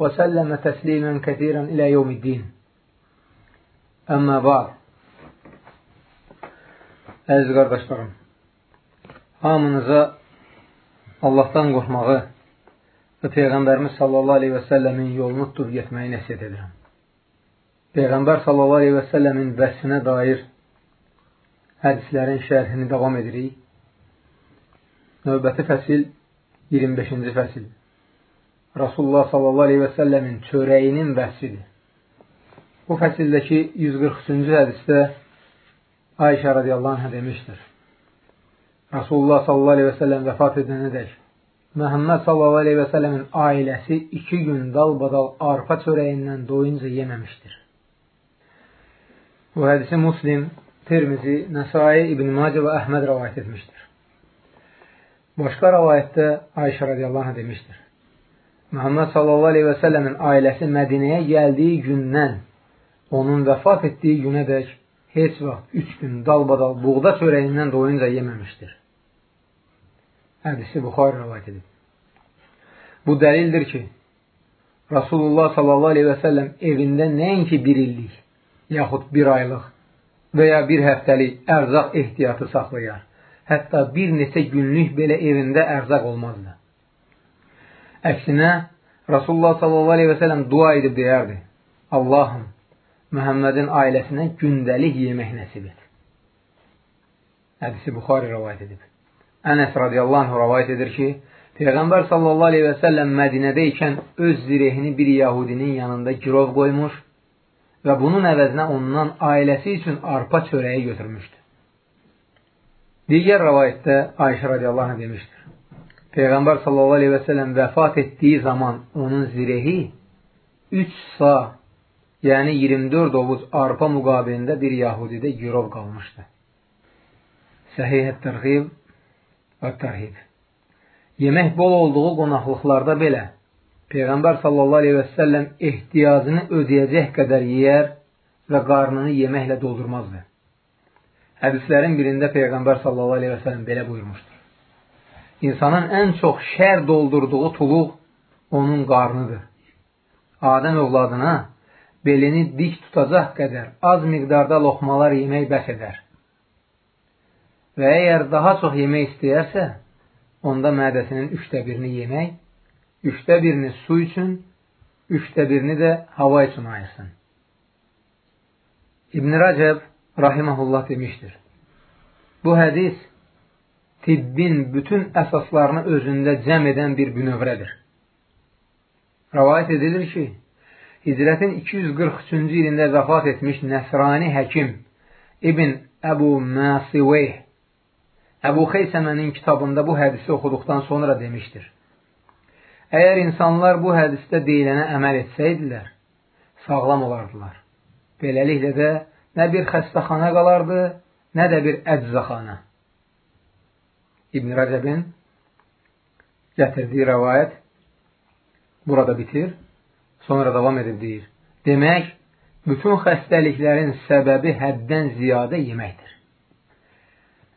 وسلم تسليما كثيرا إلى يوم الدين أما بعد Əziz qardaşlarım, hamınıza Allahdan qorxmağı və Peyğəmbərimiz sallallahu aleyhi və səlləmin yolunu tutub getməyi nəsiyyət edirəm. Peyğəmbər sallallahu aleyhi və səlləmin vəsfinə dair hədislərin şərhini davam edirik. Növbəti fəsil 25-ci fəsil. Rasulullah səlləmin çörəyinin vəsfidir. Bu fəsildəki 143-cü hədisdə Ayşə radiyallahu anh demişdir. Rasulullah səlləm vəfat edənədək Məhəmməd səlləmin ailəsi iki gün dalbadal arpa çörəyindən doyunca yeməmişdir. Bu hədisi Muslim, Tirmizi, Nəsai, İbn Macə və Əhməd rəvayət etmişdir. Başqa rəvayətdə Ayşə radiyallahu anh demişdir. Məhəmməd sallallahu aleyhi və səlləmin ailəsi Mədinəyə gəldiyi gündən onun vəfat etdiyi günədək heç vaxt üç gün dalbadal buğda çörəyindən doyunca yeməmişdir. Hədisi Buxar rəvayət edib. Bu dəlildir ki, Rasulullah sallallahu aleyhi və səlləm evində nəinki bir illik, yaxud bir aylıq və ya bir həftəlik ərzaq ehtiyatı saxlayar. Hətta bir neçə günlük belə evində ərzaq olmazdı. Əksinə, Rasulullah səlləm dua edib deyərdi, Allahım, Məhəmmədin ailəsinə gündəlik yemək nəsib et. Hədisi Buxari rəvayət edib. Ənəs radiyallahu anh rəvayət edir ki, Peyğəmbər sallallahu aleyhi və səlləm Mədinədə ikən öz zirehini bir yahudinin yanında girov qoymuş və bunun əvəzinə ondan ailəsi üçün arpa çörəyi götürmüşdü. Digər rəvayətdə Ayşə radiyallahu anh demişdir. Peyğəmbər səlləm vəfat etdiyi zaman onun zirehi 3 sa yəni 24 ovuz arpa müqabilində bir yahudidə girov qalmışdı. Səhihət tərğib və tərhib. Yemək bol olduğu qonaqlıqlarda belə Peyğəmbər səlləm ehtiyacını ödəyəcək qədər yeyər və qarnını yeməklə doldurmazdı. Hədislərin birində Peyğəmbər səlləm belə buyurmuşdur. İnsanın ən çox şər doldurduğu tuluq onun qarnıdır. Adəm övladına belini dik tutacaq qədər az miqdarda loxmalar yemək bəs edər. Və əgər daha çox yemək istəyərsə, onda mədəsinin üçdə birini yemək, üçdə birini su üçün, üçdə birini də hava üçün ayırsın. İbn Rəcəb rahiməhullah demişdir. Bu hədis tibbin bütün əsaslarını özündə cəm edən bir bünövrədir. Rəvayət edilir ki, Hicrətin 243-cü ilində vəfat etmiş Nəsrani həkim İbn Əbu Məsiveyh Əbu Xeysəmənin kitabında bu hədisi oxuduqdan sonra demişdir. Əgər insanlar bu hədisdə deyilənə əməl etsəydilər, sağlam olardılar. Beləliklə də nə bir xəstəxana qalardı, nə də bir əczaxana. İbn Rəcəbin gətirdiyi rəvayət burada bitir. Sonra davam edib deyir. Demək, bütün xəstəliklərin səbəbi həddən ziyadə yeməkdir.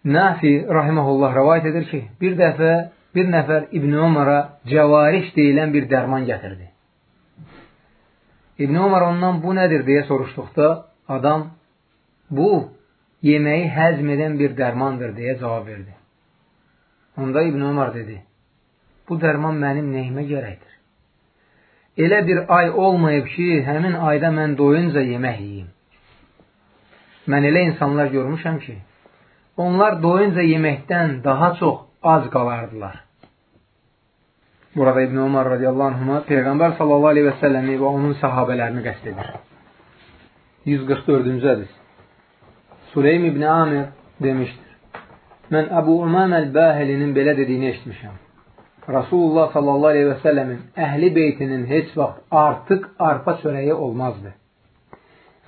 Nafi rahiməhullah rəvayət edir ki, bir dəfə bir nəfər İbn Ömərə cəvariş deyilən bir dərman gətirdi. İbn Ömər ondan bu nədir deyə soruşduqda, adam bu yeməyi həzm edən bir dərmandır deyə cavab verdi. Onda İbn Ömər dedi, bu dərman mənim neyimə gərəkdir? elə bir ay olmayıb ki, həmin ayda mən doyunca yemək yiyim. Mən elə insanlar görmüşəm ki, onlar doyunca yeməkdən daha çox az qalardılar. Burada İbn Umar radiyallahu anhuma Peyğəmbər sallallahu aleyhi və səlləmi və onun sahabələrini qəst edir. 144-cü hədis Süleym ibn Amir demişdir. Mən Əbu Umam əl-Bəhəlinin belə dediyini eşitmişəm. Rasulullah sallallahu aleyhi və səlləmin əhli beytinin heç vaxt artıq arpa çörəyi olmazdı.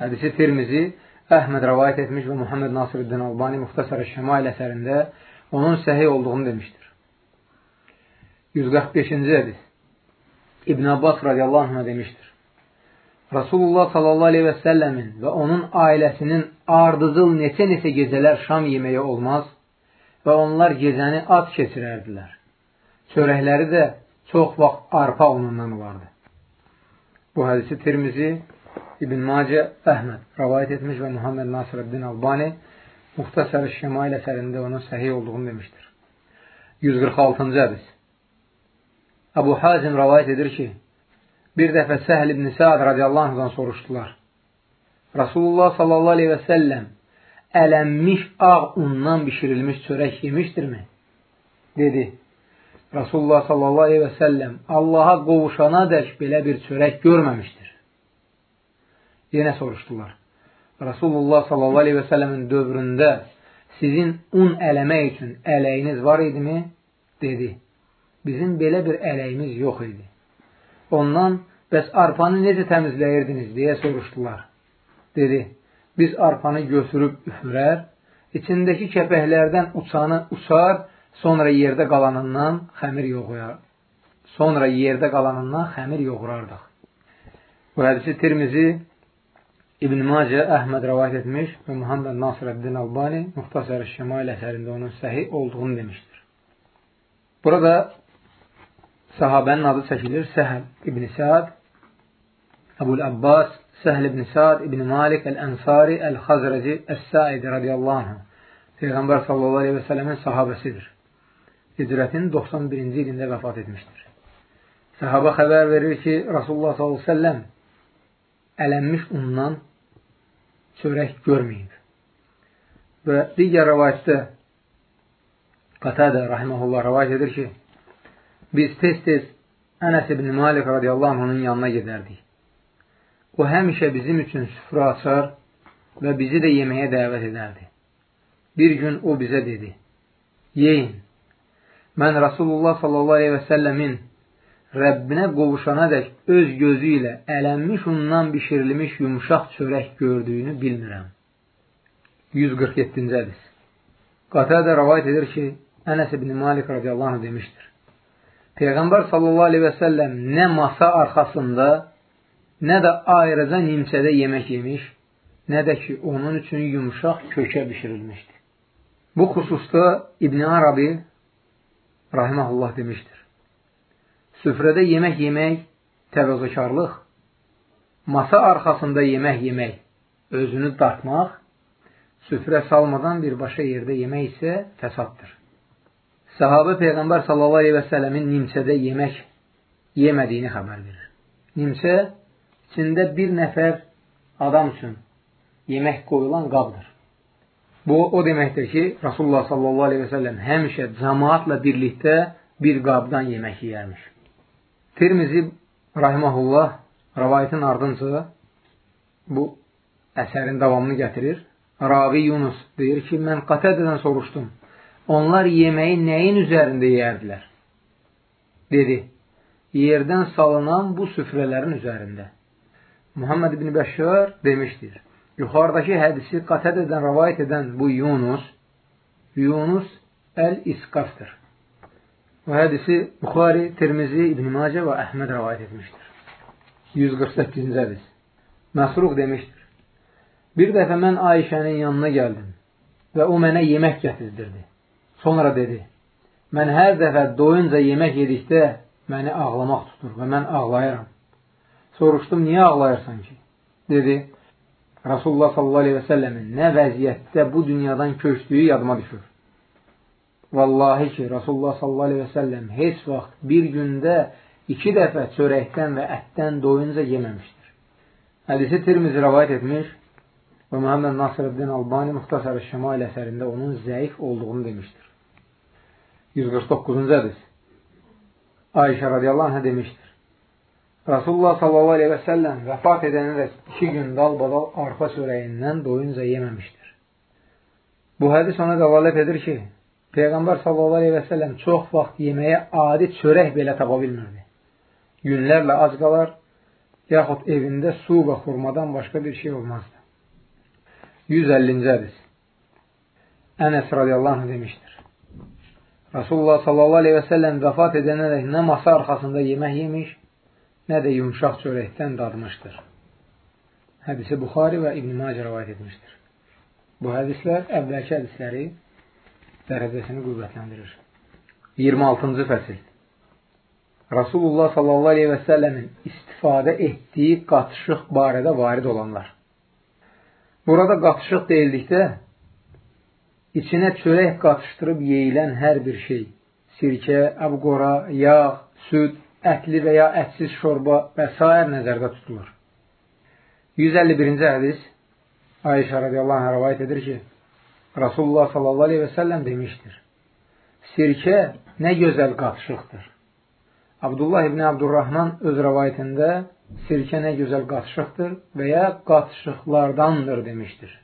Hədisi Tirmizi Əhməd rəvayət etmiş və Muhammed Nasirüddin Albani Muxtasar-ı Şəmail əsərində onun səhi olduğunu demişdir. 145-ci hədis İbn Abbas radiyallahu anh demişdir. Rasulullah sallallahu aleyhi və səlləmin və onun ailəsinin ardıcıl neçə-neçə gecələr şam yeməyi olmaz və onlar gecəni at keçirərdilər. Çörəkləri də çox vaxt arpa unundan olardı. Bu hədisi Tirmizi, İbn Macə, Əhməd rəvayət etmiş və Muhammed Nasirəddin Albani Muxtasar-ı Şəmail əsərində onun səhih olduğunu demişdir. 146-cı hədis Əbu Hazim rəvayət edir ki, bir dəfə Səhl ibn Səad radiyallahu anhdan soruşdular. Rasulullah sallallahu aleyhi və səlləm ələnmiş ağ undan bişirilmiş çörək yemişdirmi? Dedi. Rasulullah sallallahu aleyhi və səlləm Allaha qovuşana dək belə bir çörək görməmişdir. Yenə soruşdular. Rasulullah sallallahu aleyhi və səlləmin dövründə sizin un ələmək üçün ələyiniz var idimi? Dedi. Bizim belə bir ələyimiz yox idi. Ondan, bəs arpanı necə təmizləyirdiniz, deyə soruşdular. Dedi, biz arpanı götürüb üfürər, içindəki kəpəklərdən uçanı uçar, sonra yerdə qalanından xəmir yoğuyar. Sonra yerdə qalanından xəmir yoğurardıq. Bu hədisi Tirmizi İbn Macə Əhməd rəvayət etmiş və Muhammed Nasirəddin Albani Muxtasar-ı Şəmail əsərində onun səhi olduğunu demişdir. Burada sahabənin adı çəkilir Səhəl İbn Səad, Əbul Abbas, Səhl İbn Səad, İbn Malik, Əl-Ənsari, Əl-Xazrəci, Əs-Saidi radiyallahu anh. Peyğəmbər sallallahu aleyhi və sələmin sahabəsidir. Hicrətin 91-ci ilində vəfat etmişdir. Səhaba xəbər verir ki, Rasulullah sallallahu aleyhi və səlləm ələnmiş undan çörək görməyib. Və digər rəvayətdə Qatadə rahiməhullah rəvayət edir ki, biz tez-tez Ənəs ibn Malik radiyallahu anh'ın yanına gedərdik. O həmişə bizim üçün süfrə açar və bizi də yeməyə dəvət edərdi. Bir gün o bizə dedi, yeyin, mən Rasulullah səlləmin Rəbbinə qovuşana dək öz gözü ilə ələnmiş undan bişirilmiş yumuşaq çörək gördüyünü bilmirəm. 147-ci hədis Qatədə rəvayət edir ki, Ənəs ibn Malik radiyallahu demişdir. Peyğəmbər sallallahu aleyhi və səlləm nə masa arxasında, nə də ayrıca nimçədə yemək yemiş, nə də ki, onun üçün yumuşaq kökə bişirilmişdi. Bu xüsusda İbn Arabi rahiməhullah demişdir. Süfrədə yemək yemək təvəzzəkarlıq, masa arxasında yemək yemək, özünü dartmaq, süfrə salmadan birbaşa yerdə yemək isə fəsaddır. Səhabə Peyğəmbər sallallahu aleyhi və sələmin nimçədə yemək yemədiyini xəbər verir. Nimçə içində bir nəfər adam üçün yemək qoyulan qabdır. Bu, o deməkdir ki, Rasulullah sallallahu aleyhi və səlləm həmişə cəmaatla birlikdə bir qabdan yemək yiyərmiş. Tirmizi rahiməhullah rəvayətin ardınca bu əsərin davamını gətirir. Ravi Yunus deyir ki, mən Qatədədən soruşdum onlar yeməyi nəyin üzərində yeyərdilər? Dedi, yerdən salınan bu süfrələrin üzərində. Muhammed ibn Bəşşar demişdir, yuxarıdakı hədisi qatəd edən, rəvayət edən bu Yunus, Yunus Əl-İsqafdır. Bu hədisi Buxari, Tirmizi, İbn Macə və Əhməd rəvayət etmişdir. 148-ci hədis. Məsruq demişdir. Bir dəfə mən Ayşənin yanına gəldim və o mənə yemək gətirdirdi. Sonra dedi, mən hər dəfə doyunca yemək yedikdə məni ağlamaq tutur və mən ağlayıram. Soruşdum, niyə ağlayırsan ki? Dedi, Rasulullah sallallahu aleyhi və səlləmin nə vəziyyətdə bu dünyadan köçdüyü yadıma düşür. Vallahi ki, Rasulullah sallallahu aleyhi və səlləm heç vaxt bir gündə iki dəfə çörəkdən və ətdən doyunca yeməmişdir. Hədisi Tirmizi rəvayət etmiş və Muhammed Nasirəddin Albani Muxtasar-ı Şəmail əsərində onun zəif olduğunu demişdir. 149-cu hədis. Ayşə radiyallahu anh demişdir. Rasulullah sallallahu aleyhi və səlləm vəfat edənərək iki gün dal-badal arpa çörəyindən doyunca yeməmişdir. Bu hədis ona dəlalət edir ki, Peyğəmbər sallallahu aleyhi və səlləm çox vaxt yeməyə adi çörək belə tapa bilmirdi. Günlərlə ac qalar, yaxud evində su və xurmadan başqa bir şey olmazdı. 150-ci hədis Ənəs radiyallahu anh demişdir. Rasulullah sallallahu aleyhi və səlləm vəfat edənədək nə masa arxasında yemək yemiş, nə də yumşaq çörəkdən dadmışdır. Hədisi Buxari və İbn-i Macə rəvayət etmişdir. Bu hədislər əvvəlki hədisləri dərəcəsini qüvvətləndirir. 26-cı fəsil Rasulullah sallallahu aleyhi və səlləmin istifadə etdiyi qatışıq barədə varid olanlar. Burada qatışıq deyildikdə, içinə çörək qatışdırıb yeyilən hər bir şey, sirkə, əbqora, yağ, süd, ətli və ya ətsiz şorba və s. nəzərdə tutulur. 151-ci hədis Ayşə radiyallahu anh rəvayət edir ki, Rasulullah sallallahu aleyhi və səlləm demişdir. Sirkə nə gözəl qatışıqdır. Abdullah ibn Abdurrahman öz rəvayətində sirkə nə gözəl qatışıqdır və ya qatışıqlardandır demişdir.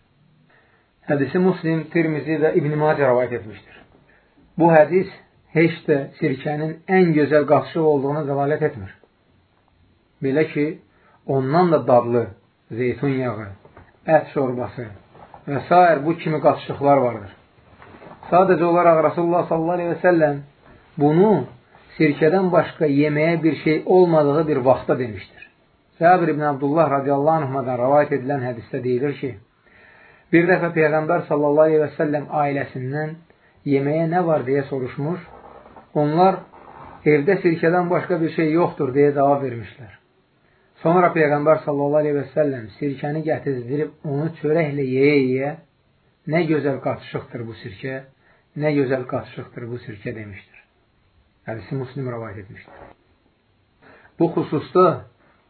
Hədisi Muslim, Tirmizi və İbn-i Macə rəvayət etmişdir. Bu hədis heç də sirkənin ən gözəl qatışıq olduğunu dəlalət etmir. Belə ki, ondan da dadlı zeytun yağı, ət şorbası, və s. bu kimi qatışıqlar vardır. Sadəcə olaraq Rasulullah səlləm bunu sirkədən başqa yeməyə bir şey olmadığı bir vaxtda demişdir. Cəbir ibn Abdullah radiyallahu anhmadan rəvayət edilən hədisdə deyilir ki, bir dəfə Peyğəmbər sallallahu aleyhi və səlləm ailəsindən yeməyə nə var deyə soruşmuş, onlar evdə sirkədən başqa bir şey yoxdur deyə cavab vermişlər. Sonra Peyğəmbər sallallahu aleyhi və səlləm sirkəni gətirdirib onu çörəklə yeyə-yeyə nə gözəl qatışıqdır bu sirkə, nə gözəl qatışıqdır bu sirkə demişdir. Hədisi Muslim rəvayət etmişdir. Bu xüsusda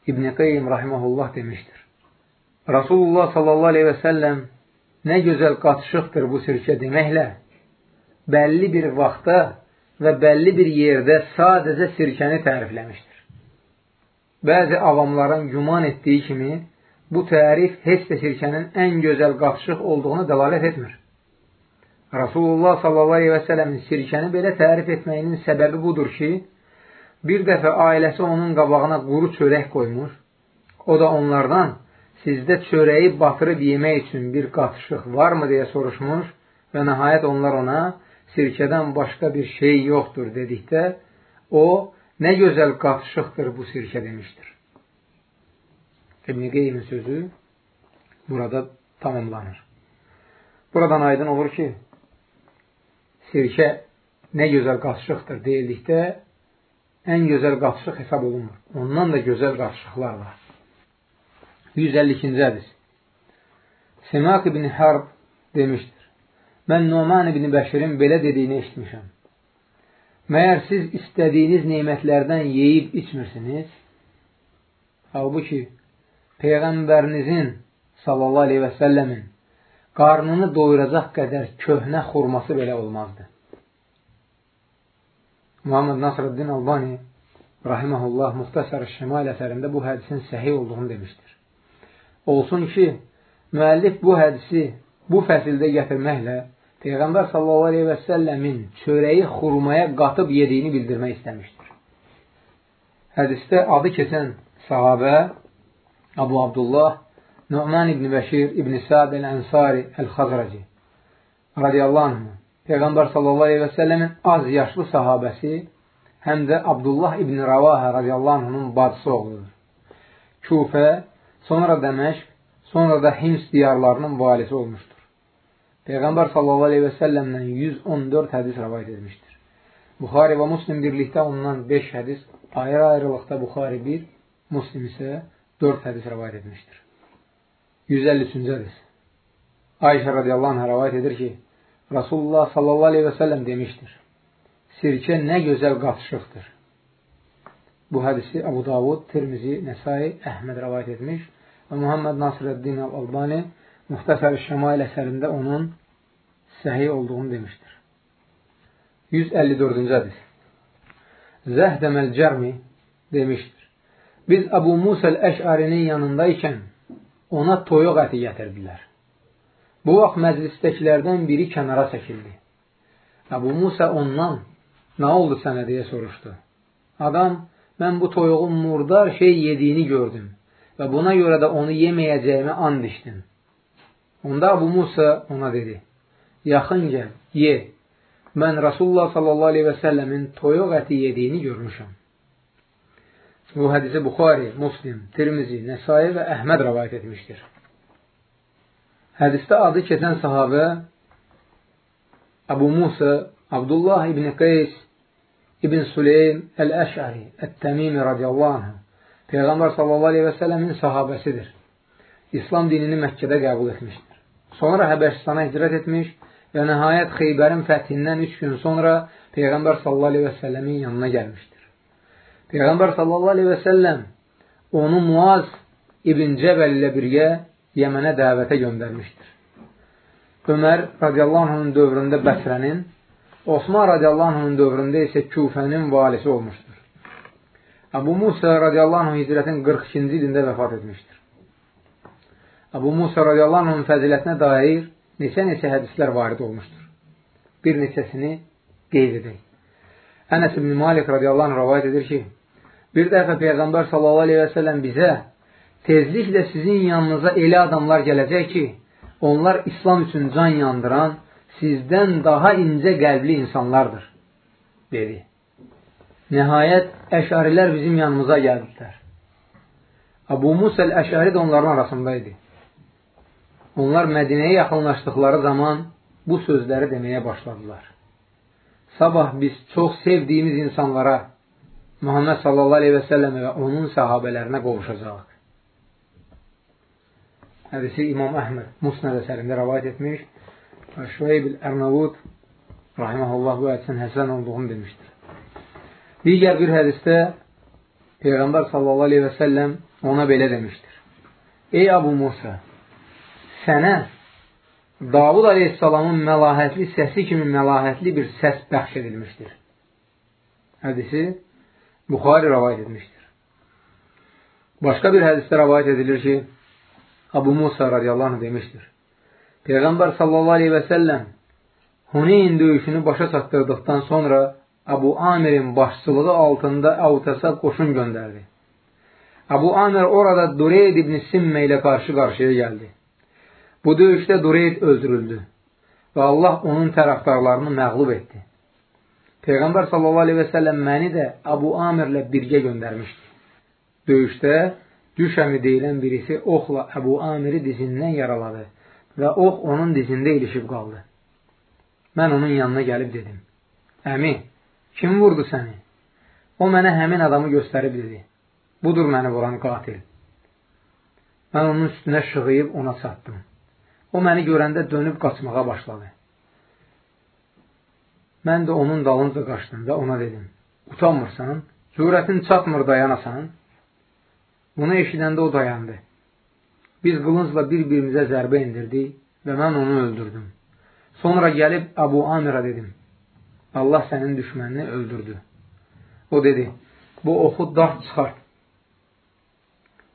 İbn-i Qeym rahiməhullah demişdir. Rasulullah sallallahu aleyhi və səlləm nə gözəl qatışıqdır bu sirkə deməklə bəlli bir vaxtda və bəlli bir yerdə sadəcə sirkəni tərifləmişdir. Bəzi avamların güman etdiyi kimi, bu tərif heç də sirkənin ən gözəl qatışıq olduğunu dəlalət etmir. Rasulullah s.a.v. sirkəni belə tərif etməyinin səbəbi budur ki, bir dəfə ailəsi onun qabağına quru çörək qoymuş, o da onlardan sizdə çörəyi batırıb yemək üçün bir qatışıq varmı deyə soruşmuş və nəhayət onlar ona sirkədən başqa bir şey yoxdur dedikdə, o Nə gözəl qatışıqdır bu sirkə demişdir. İbn-i Qeymin sözü burada tamamlanır. Buradan aydın olur ki, sirkə nə gözəl qatışıqdır deyildikdə, ən gözəl qatışıq hesab olunmur. Ondan da gözəl qatışıqlar var. 152-ci hədis Simak ibn Harb demişdir. Mən Numan ibn Bəşirin belə dediyini eşitmişəm. Məyər siz istədiyiniz neymətlərdən yeyib içmirsiniz? Halbuki, Peyğəmbərinizin sallallahu aleyhi və səlləmin qarnını doyuracaq qədər köhnə xurması belə olmazdı. Muhammed Nasrəddin Albani rahiməhullah Muxtasar-ı Şimal əsərində bu hədisin səhiy olduğunu demişdir. Olsun ki, müəllif bu hədisi bu fəsildə gətirməklə Peyğəmbər səlləmin çörəyi xurmaya qatıb yediyini bildirmək istəmişdir. Hədisdə adı keçən sahabə Abu Abdullah Nu'man ibn Bəşir ibn Sa'd el-Ənsari el-Xazraci radiyallahu anh Peyğəmbər səlləmin az yaşlı sahabəsi həm də Abdullah ibn Ravaha radiyallahu anh'ın bacısı oğludur. Kufə, sonra Dəməşq, sonra da Hims diyarlarının valisi olmuşdur. Peyğəmbər səlləmdən 114 hədis rəvayət etmişdir. Buxari və Muslim birlikdə ondan 5 hədis, ayrı-ayrılıqda Buxari 1, Muslim isə 4 hədis rəvayət etmişdir. 153-cü hədis Ayşə radiyallahu anh rəvayət edir ki, Rasulullah səlləm demişdir, sirkə nə gözəl qatışıqdır. Bu hədisi Abu Davud, Tirmizi, Nəsai, Əhməd rəvayət etmiş və Muhammed Nasirəddin Al-Albani Muxtasar-ı Şəmail əsərində onun səhiy olduğunu demişdir. 154-cü hədis Zəhdəməl Cərmi demişdir. Biz Əbu Musəl Əşarinin yanındaykən ona toyuq əti gətirdilər. Bu vaxt məclisdəkilərdən biri kənara çəkildi. Əbu Musa ondan, nə oldu sənə deyə soruşdu. Adam, mən bu toyuğun murdar şey yediyini gördüm və buna görə də onu yeməyəcəyimi and içdim. Onda Abu Musa ona dedi, yaxın gəl, ye, mən Rasulullah sallallahu aleyhi və səlləmin toyuq əti yediyini görmüşəm. Bu hədisi Buxari, Muslim, Tirmizi, Nəsai və Əhməd rəvayət etmişdir. Hədisdə adı keçən sahabə Abu Musa, Abdullah ibn Qeys, İbn Süleym Əl-Əşəri, Ət-Təmimi radiyallahu anh, Peyğəmbər sallallahu aleyhi və sələmin sahabəsidir. İslam dinini Məkkədə qəbul etmişdir. Sonra Həbəşistana hicrət etmiş və nəhayət Xeybərin fəthindən üç gün sonra Peyğəmbər sələmin yanına gəlmişdir. Peyğəmbər səlləm onu Muaz İbn Cəbəl ilə birgə Yəmənə dəvətə göndərmişdir. Ömər radiyallahu anhın dövründə Bəsrənin, Osman radiyallahu anhın dövründə isə Küfənin valisi olmuşdur. Əbu Musa radiyallahu anh hicrətin 42-ci ilində vəfat etmişdir. Əbu Musa radiyallahu anhın fəzilətinə dair neçə-neçə hədislər varid olmuşdur. Bir neçəsini qeyd edək. Ənəs ibn Malik radiyallahu anh rəvayət edir ki, bir dəfə Peyğəmbər sallallahu aleyhi və səlləm bizə tezliklə sizin yanınıza elə adamlar gələcək ki, onlar İslam üçün can yandıran, sizdən daha incə qəlbli insanlardır, dedi. Nəhayət, əşarilər bizim yanımıza gəldilər. Abu Musa əşari də onların arasındaydı. Onlar Mədinəyə yaxınlaşdıqları zaman bu sözləri deməyə başladılar. Sabah biz çox sevdiyimiz insanlara, Muhammed sallallahu aleyhi və səlləm və onun səhabələrinə qovuşacaq. Hədisi İmam Əhməd Musnəd əsərində rəvayət etmiş və Şüeyb Ərnavud rahiməhullah bu hədisin həsən olduğunu demişdir. Digər bir hədisdə Peyğəmbər sallallahu aleyhi və səlləm ona belə demişdir. Ey Abu Musa, sənə Davud aleyhissalamın məlahətli səsi kimi məlahətli bir səs bəxş edilmişdir. Hədisi Buxari rəvayət etmişdir. Başqa bir hədisdə rəvayət edilir ki, Abu Musa radiyallahu anh demişdir. Peyğəmbər sallallahu aleyhi və səlləm Huneyn döyüşünü başa çatdırdıqdan sonra Abu Amirin başçılığı altında Avtasa qoşun göndərdi. Abu Amir orada Dureyd ibn Simmə ilə qarşı-qarşıya gəldi. Bu döyüşdə Dureyd öldürüldü və Allah onun tərəfdarlarını məğlub etdi. Peyğəmbər səlləm məni də Abu Amirlə birgə göndərmişdi. Döyüşdə Düşəmi deyilən birisi oxla Əbu Amiri dizindən yaraladı və ox onun dizində ilişib qaldı. Mən onun yanına gəlib dedim, Əmi, kim vurdu səni? O mənə həmin adamı göstərib dedi, budur məni vuran qatil. Mən onun üstünə şığıyıb ona çatdım. O məni görəndə dönüb qaçmağa başladı. Mən də onun dalınca qaçdım və ona dedim, utanmırsan, cürətin çatmır dayanasan, Bunu eşidəndə o dayandı. Biz qılıncla bir-birimizə zərbə indirdik və mən onu öldürdüm. Sonra gəlib Abu Amirə dedim, Allah sənin düşmənini öldürdü. O dedi, bu oxu dart çıxart.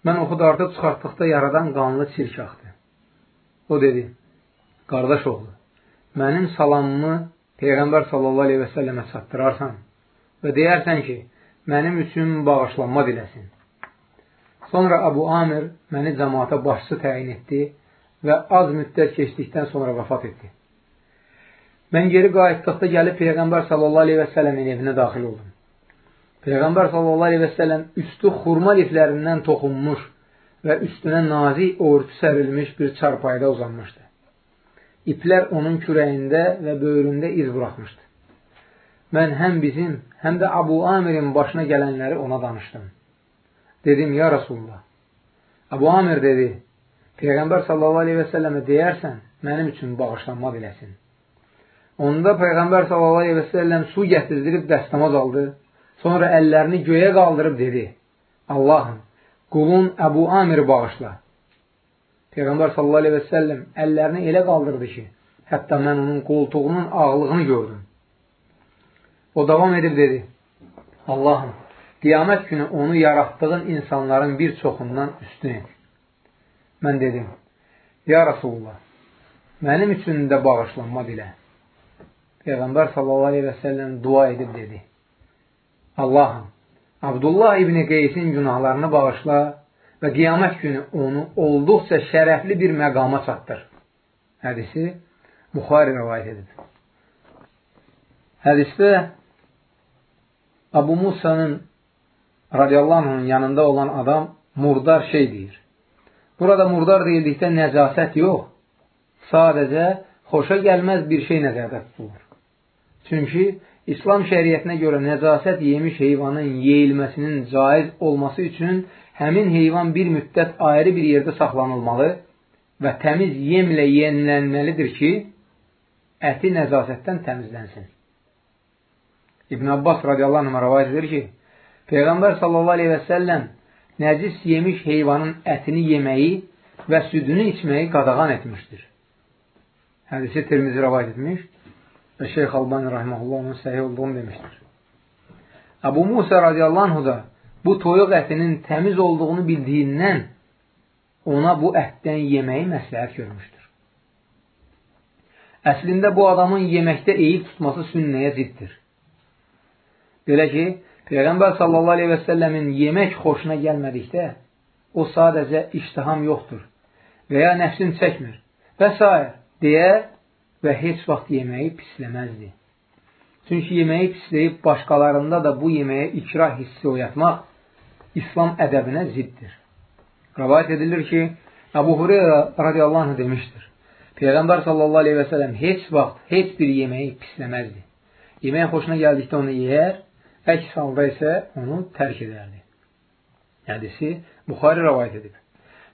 Mən oxu dartı çıxartdıqda yaradan qanlı çirk axdı. O dedi, qardaş oğlu, mənim salamımı Peyğəmbər sallallahu aleyhi və səlləmə çatdırarsan və deyərsən ki, mənim üçün bağışlanma diləsin. Sonra Abu Amir məni cəmaata başçı təyin etdi və az müddət keçdikdən sonra vəfat etdi. Mən geri qayıtdıqda gəlib Peyğəmbər sələmin evinə daxil oldum. Peyğəmbər sələm üstü xurma liflərindən toxunmuş və üstünə nazik örtü sərilmiş bir çarpayda uzanmışdı. İplər onun kürəyində və böyründə iz buraxmışdı. Mən həm bizim, həm də Abu Amirin başına gələnləri ona danışdım. Dedim, ya Rasulullah. Abu Amir dedi, Peyğəmbər sallallahu aleyhi və səlləmə deyərsən, mənim üçün bağışlanma diləsin. Onda Peyğəmbər sallallahu aleyhi və səlləm su gətirdirib dəstəmaz aldı. Sonra əllərini göyə qaldırıb dedi, Allahım, qulun Əbu Amiri bağışla. Peyğəmbər sallallahu aleyhi və səlləm əllərini elə qaldırdı ki, hətta mən onun qoltuğunun ağlığını gördüm. O davam edib dedi, Allahım, qiyamət günü onu yaratdığın insanların bir çoxundan üstün et. Mən dedim, Ya Rasulullah, mənim üçün də bağışlanma dilə. Peyğəmbər sallallahu aleyhi və səlləm dua edib dedi. Allahım, Abdullah ibn Qeysin günahlarını bağışla və qiyamət günü onu olduqca şərəfli bir məqama çatdır. Hədisi Buxari rəvayət edib. Hədisdə Abu Musa'nın radiyallahu anh'ın yanında olan adam murdar şey deyir. Burada murdar deyildikdə nəcasət yox, sadəcə xoşa gəlməz bir şey nəzərdə tutulur. Çünki İslam şəriətinə görə nəcasət yemiş heyvanın yeyilməsinin caiz olması üçün həmin heyvan bir müddət ayrı bir yerdə saxlanılmalı və təmiz yemlə yenilənməlidir ki, əti nəzasətdən təmizlənsin. İbn Abbas radiyallahu anh rəvayət edir ki, Peyğəmbər sallallahu aleyhi və səlləm nəcis yemiş heyvanın ətini yeməyi və südünü içməyi qadağan etmişdir. Hədisi Tirmizi rəvayət etmiş və Şeyx Albani rahiməhullah onun səhih olduğunu demişdir. Əbu Musa radiyallahu da bu toyuq ətinin təmiz olduğunu bildiyindən ona bu ətdən yeməyi məsləhət görmüşdür. Əslində bu adamın yeməkdə eyib tutması sünnəyə ziddir. Belə ki, Peyğəmbər sallallahu aleyhi və səlləmin yemək xoşuna gəlmədikdə, o sadəcə iştiham yoxdur və ya nəfsin çəkmir və s. deyə və heç vaxt yeməyi pisləməzdi. Çünki yeməyi pisləyib başqalarında da bu yeməyə ikrah hissi oyatmaq İslam ədəbinə ziddir. Rəvayət edilir ki, Əbu Hureyra radiyallahu anh demişdir. Peyğəmbər sallallahu aleyhi və sələm heç vaxt heç bir yeməyi pisləməzdi. Yemək xoşuna gəldikdə onu yeyər, əks halda isə onu tərk edərdi. Hədisi Buxari rəvayət edib.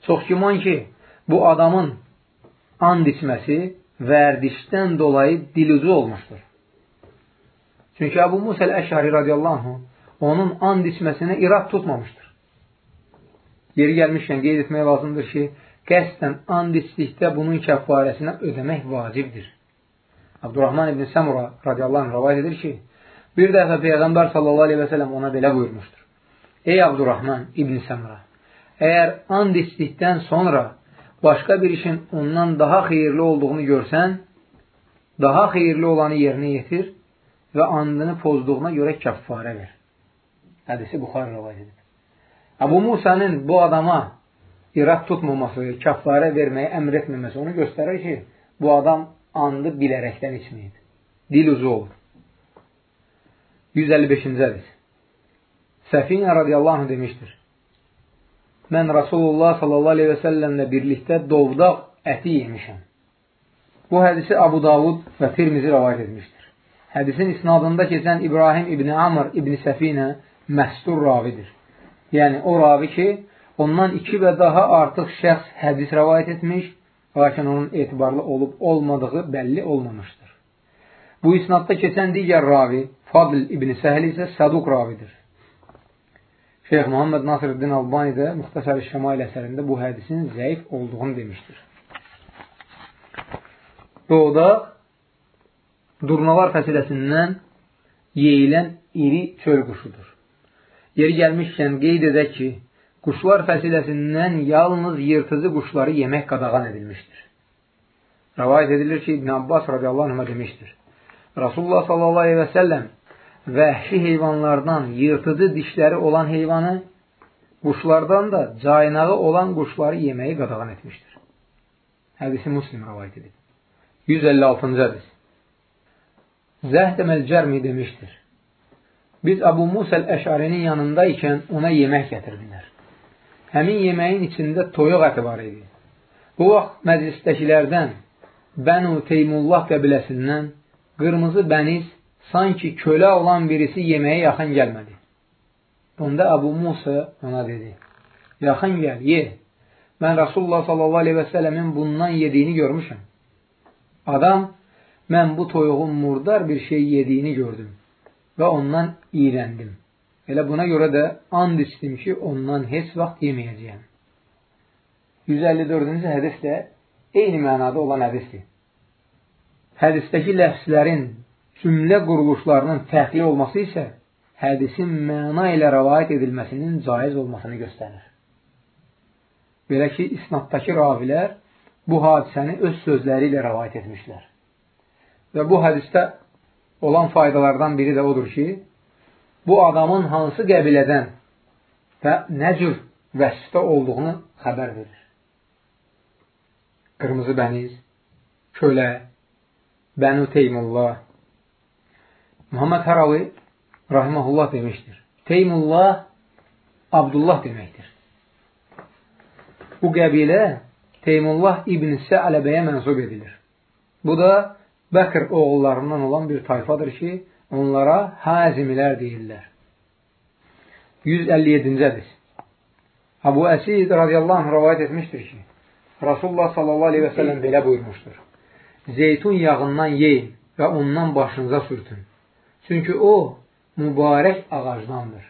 Çox güman ki, bu adamın and içməsi vərdişdən dolayı dilucu olmuşdur. Çünki Əbu Musəl Əşari radiyallahu anh onun and içməsinə irad tutmamışdır. Yeri gəlmişkən qeyd etmək lazımdır ki, qəsdən and içdikdə bunun kəffarəsinə ödəmək vacibdir. Abdurrahman ibn Səmura radiyallahu anh rəvayət edir ki, bir dəfə Peyğəmbər sallallahu aleyhi və sələm ona belə buyurmuşdur. Ey Abdurrahman ibn Səmura, əgər and içdikdən sonra başqa bir işin ondan daha xeyirli olduğunu görsən, daha xeyirli olanı yerinə yetir və andını pozduğuna görə kəffarə ver. Hədisi Buxar rəvayət edir. Əbu Musanın bu adama irad tutmaması, kəffarə verməyə əmr etməməsi onu göstərir ki, bu adam andı bilərəkdən içməyib. Dil uzu olur. 155-ci hədis. Səfinə radiyallahu anh demişdir mən Rasulullah səlləmlə birlikdə dovdaq əti yemişəm. Bu hədisi Abu Davud və Tirmizi rəvayət etmişdir. Hədisin isnadında keçən İbrahim İbni Amr İbni Səfinə məstur ravidir. Yəni, o ravi ki, ondan iki və daha artıq şəxs hədis rəvayət etmiş, lakin onun etibarlı olub olmadığı bəlli olmamışdır. Bu isnadda keçən digər ravi, Fadl İbni Səhl isə Saduk ravidir. Şeyx Muhammed Nasırıddin Albani də Muxtasar-ı Şəmail əsərində bu hədisin zəif olduğunu demişdir. Doğuda durnalar fəsiləsindən yeyilən iri çöl quşudur. Yeri gəlmişkən qeyd edək ki, quşlar fəsiləsindən yalnız yırtıcı quşları yemək qadağan edilmişdir. Rəvayət edilir ki, İbn Abbas radiyallahu anh demişdir. Rasulullah sallallahu aleyhi və səlləm vəhşi heyvanlardan yırtıcı dişləri olan heyvanı, quşlardan da caynağı olan quşları yeməyi qadağan etmişdir. Hədisi Muslim rəvayət edib. 156-cı hədis. Zəhdəməl cərmi demişdir. Biz Abu Musəl Əşarinin yanında ikən ona yemək gətirdilər. Həmin yeməyin içində toyuq əti var idi. Bu vaxt məclisdəkilərdən Bənu Teymullah qəbiləsindən qırmızı bəniz sanki kölə olan birisi yeməyə yaxın gəlmədi. Onda Əbu Musa ona dedi, yaxın gəl, ye. Mən Rasulullah sallallahu aleyhi və sələmin bundan yediyini görmüşəm. Adam, mən bu toyuğun murdar bir şey yediyini gördüm və ondan iyrəndim. Elə buna görə də and içdim ki, ondan heç vaxt yeməyəcəyəm. 154-cü hədis də eyni mənada olan hədisdir. Hədisdəki ləfslərin cümlə quruluşlarının fərqli olması isə hədisin məna ilə rəvayət edilməsinin caiz olmasını göstərir. Belə ki, isnaddakı ravilər bu hadisəni öz sözləri ilə rəvayət etmişlər. Və bu hədisdə olan faydalardan biri də odur ki, bu adamın hansı qəbilədən və nə cür vəsfdə olduğunu xəbər verir. Qırmızı bəniz, kölə, Bənu Teymullah. Muhammed Haravi rahiməhullah demişdir. Teymullah Abdullah deməkdir. Bu qəbilə Teymullah İbn Sə'ləbəyə mənsub edilir. Bu da Bəkr oğullarından olan bir tayfadır ki, onlara Hazimilər deyirlər. 157-ci hədis. Abu Əsid radiyallahu anh rəvayət etmişdir ki, Rasulullah sallallahu aleyhi və səlləm belə buyurmuşdur. Zeytun yağından yeyin və ondan başınıza sürtün. Çünki o, mübarək ağacdandır.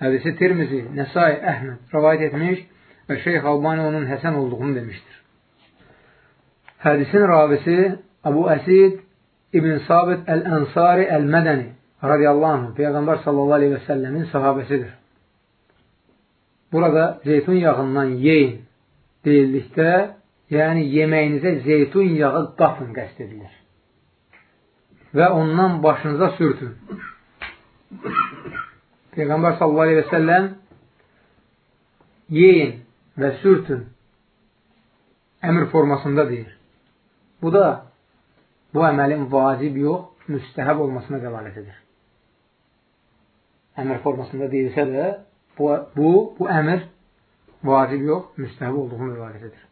Hədisi Tirmizi, Nəsai, Əhməd rəvayət etmiş və Şeyx Albani onun həsən olduğunu demişdir. Hədisin ravisi Abu Əsid İbn Sabit Əl-Ənsari Əl-Mədəni radiyallahu anh, Peyğəmbər sallallahu aleyhi və səlləmin sahabəsidir. Burada zeytun yağından yeyin deyildikdə, yəni yeməyinizə zeytun yağı qatın qəst edilir. Və ondan başınıza sürtün. Peyğəmbər sallallahu aleyhi və səlləm yeyin və sürtün əmr formasında deyir. Bu da bu əməlin vacib yox, müstəhəb olmasına dəlalət edir. Əmr formasında deyilsə də, bu, bu, bu əmr vacib yox, müstəhəb olduğunu dəlalət edir.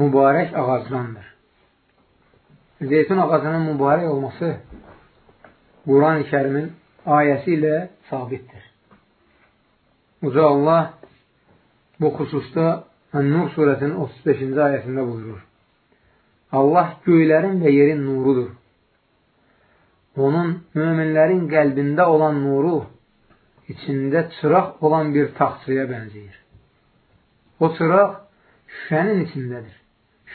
Mübarək ağacdandır. Zeytun ağacının mübarək olması Quran-ı kərimin ayəsi ilə sabitdir. Uca Allah bu xüsusda Ən-Nur surəsinin 35-ci ayəsində buyurur. Allah göylərin və yerin nurudur. Onun möminlərin qəlbində olan nuru içində çıraq olan bir taxçıya bənzəyir. O çıraq şüşənin içindədir.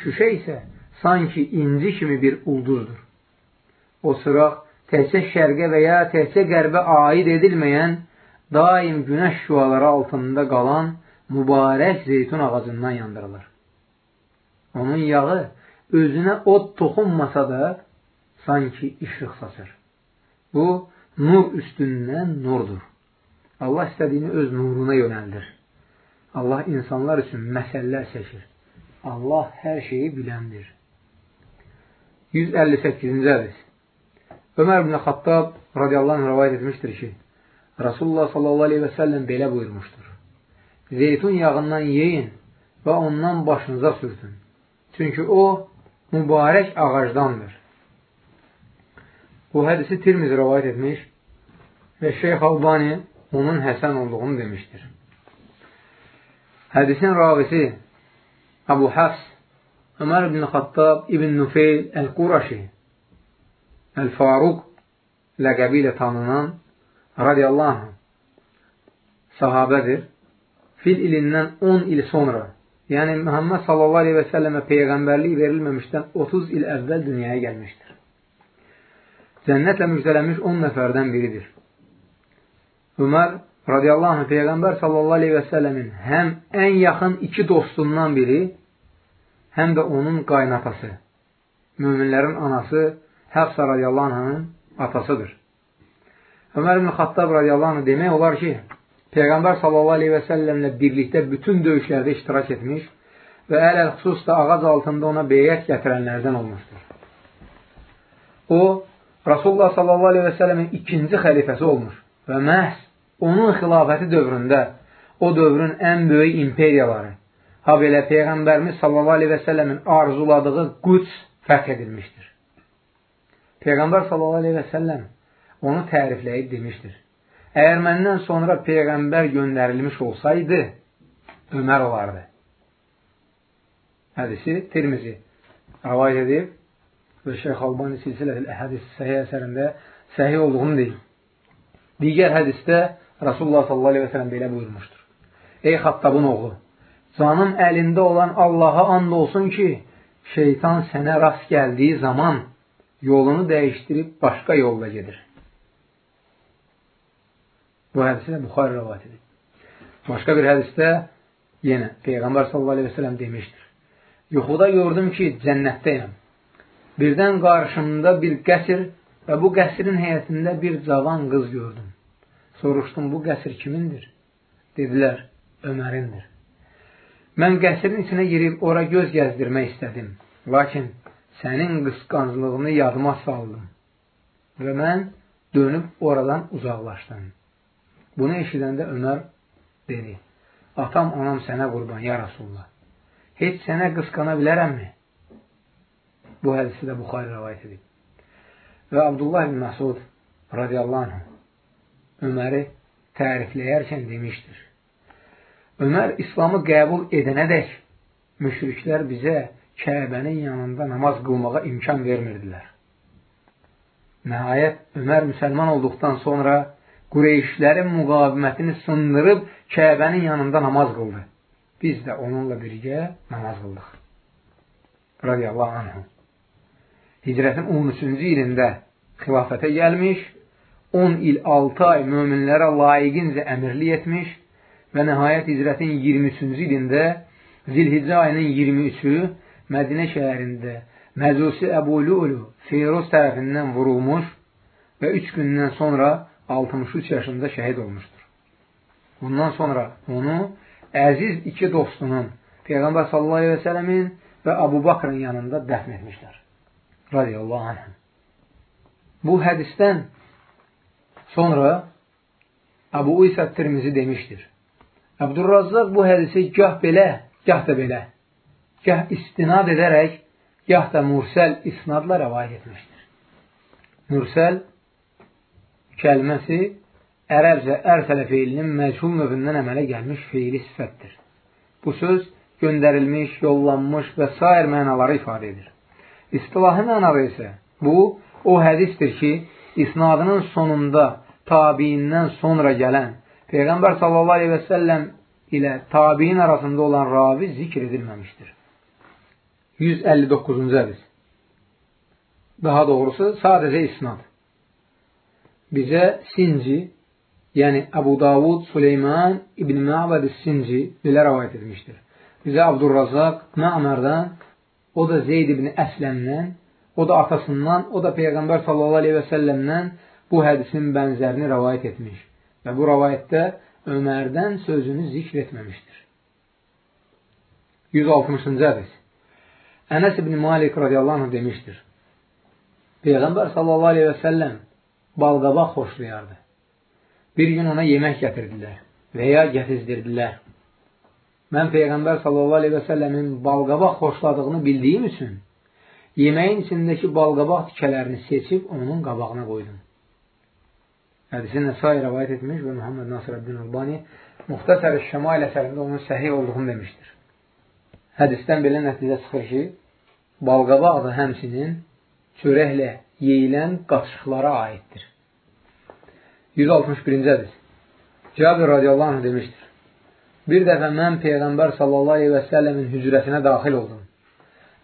Şüşə isə sanki inci kimi bir ulduzdur. O çıraq təkcə şərqə və ya təkcə qərbə aid edilməyən, daim günəş şüaları altında qalan mübarək zeytun ağacından yandırılır. Onun yağı özünə od toxunmasa da sanki işıq saçır. Bu, nur üstündən nurdur. Allah istədiyini öz nuruna yönəldir. Allah insanlar üçün məsələlər seçir. Allah hər şeyi biləndir. 158-ci hədis Ömər ibn Xattab radiyallahu anh rəvayət etmişdir ki, Rasulullah sallallahu aleyhi və səlləm belə buyurmuşdur. Zeytun yağından yeyin və ondan başınıza sürtün. Çünki o, mübarək ağacdandır. Bu hədisi Tirmiz rəvayət etmiş və Şeyx Albani onun həsən olduğunu demişdir. Hədisin ravisi Abu Hafs Ömər ibn Xattab ibn Nufeyl Əl-Quraşi Əl-Faruq ləqəbi ilə tanınan radiyallahu anh sahabədir. Fil ilindən 10 il sonra yəni Muhammed sallallahu aleyhi və səlləmə peyğəmbərlik verilməmişdən 30 il əvvəl dünyaya gəlmişdir. Cənnətlə müjdələnmiş 10 nəfərdən biridir. Ömər radiyallahu anh peyğəmbər sallallahu aleyhi və səlləmin həm ən yaxın iki dostundan biri, həm də onun qaynatası, müminlərin anası Həfsa radiyallahu anhın atasıdır. Ömər ibn Xattab radiyallahu anh demək olar ki, Peyğəmbər sallallahu aleyhi və səlləmlə birlikdə bütün döyüşlərdə iştirak etmiş və ələl xüsus da ağac altında ona beyyət gətirənlərdən olmuşdur. O, Rasulullah sallallahu aleyhi və səlləmin ikinci xəlifəsi olmuş və məhz onun xilafəti dövründə o dövrün ən böyük imperiyaları, ha belə Peyğəmbərimiz sallallahu aleyhi və səlləmin arzuladığı Quds fəth edilmişdir. Peyğəmbər sallallahu aleyhi və səlləm onu tərifləyib demişdir. Əgər məndən sonra Peyğəmbər göndərilmiş olsaydı, Ömər olardı. Hədisi Tirmizi rəvayət edib və Şeyx Albani silsilətil hədis səhiyyə əsərində səhiyyə olduğunu deyil. Digər hədisdə Rasulullah sallallahu aleyhi və sələm belə buyurmuşdur. Ey Xattabın oğlu, canım əlində olan Allaha and olsun ki, şeytan sənə rast gəldiyi zaman yolunu dəyişdirib başqa yolla gedir. Bu hədisi Buxar rəvat edir. Başqa bir hədisdə yenə Peyğəmbər sallallahu aleyhi və sələm demişdir. Yuxuda gördüm ki, cənnətdəyəm. Birdən qarşımda bir qəsr və bu qəsrin həyətində bir cavan qız gördüm. Soruşdum, bu qəsr kimindir? Dedilər, Ömərindir. Mən qəsrin içinə girib ora göz gəzdirmək istədim. Lakin sənin qısqanclığını yadıma saldım. Və mən dönüb oradan uzaqlaşdım. Bunu eşidəndə Ömər dedi, atam, anam sənə qurban, ya Rasulullah. Heç sənə qısqana bilərəmmi? Bu hədisi də Buxari rəvayət edib. Və Abdullah ibn Məsud radiyallahu anh Öməri tərifləyərkən demişdir. Ömər İslamı qəbul edənədək müşriklər bizə Kəbənin yanında namaz qılmağa imkan vermirdilər. Nəhayət Ömər müsəlman olduqdan sonra Qureyşlərin müqavimətini sındırıb Kəbənin yanında namaz qıldı. Biz də onunla birgə namaz qıldıq. Radiyallahu anhum hicrətin 13-cü ilində xilafətə gəlmiş, 10 il 6 ay möminlərə layiqincə əmirli etmiş və nəhayət hicrətin 23-cü ilində Zilhiccə ayının 23-ü Mədinə şəhərində Məcusi Əbu Lulu Feyroz tərəfindən vurulmuş və 3 gündən sonra 63 yaşında şəhid olmuşdur. Bundan sonra onu əziz iki dostunun Peyğəmbər sallallahu aleyhi və sələmin və Abu Bakrın yanında dəfn etmişlər radiyallahu anh. Bu hədisdən sonra Əbu İsa Tirmizi demişdir. Əbdurrazzaq bu hədisi gah belə, gah da belə, gah istinad edərək, gah da mürsəl isnadla rəvayət etmişdir. Mürsəl kəlməsi ərəbcə ərsələ feilinin məchul növündən əmələ gəlmiş feili sifətdir. Bu söz göndərilmiş, yollanmış və s. mənaları ifadə edir. İstilahi mənada isə bu, o hədisdir ki, isnadının sonunda tabiindən sonra gələn Peyğəmbər səlləm ilə tabiin arasında olan ravi zikr edilməmişdir. 159-cu hədis Daha doğrusu, sadəcə isnad. Bizə Sinci, yəni Əbu Davud Süleyman İbn Məbəd Sinci belə rəvayət etmişdir. Bizə Abdurrazaq Mə'mərdən o da Zeyd ibn Əsləmdən, o da atasından, o da Peyğəmbər sallallahu aleyhi və səlləmdən bu hədisin bənzərini rəvayət etmiş və bu rəvayətdə Ömərdən sözünü zikr etməmişdir. 160-cı hədis Ənəs ibn Malik radiyallahu anh demişdir. Peyğəmbər sallallahu aleyhi və səlləm balqabaq xoşlayardı. Bir gün ona yemək gətirdilər və ya gətizdirdilər. Mən Peyğəmbər sallallahu aleyhi və səlləmin balqabaq xoşladığını bildiyim üçün yeməyin içindəki balqabaq tikələrini seçib onun qabağına qoydum. Hədisi Nəsai rəvayət etmiş və Muhammed Nasirəddin Albani Muxtasər Şəmail əsərində onun səhih olduğunu demişdir. Hədisdən belə nəticə çıxır ki, balqabaq da həmsinin çörəklə yeyilən qaçışıqlara aiddir. 161-ci hədis Cabir radiyallahu anh demişdir. Bir dəfə mən Peyğəmbər sallallahu aleyhi və səlləmin hücrəsinə daxil oldum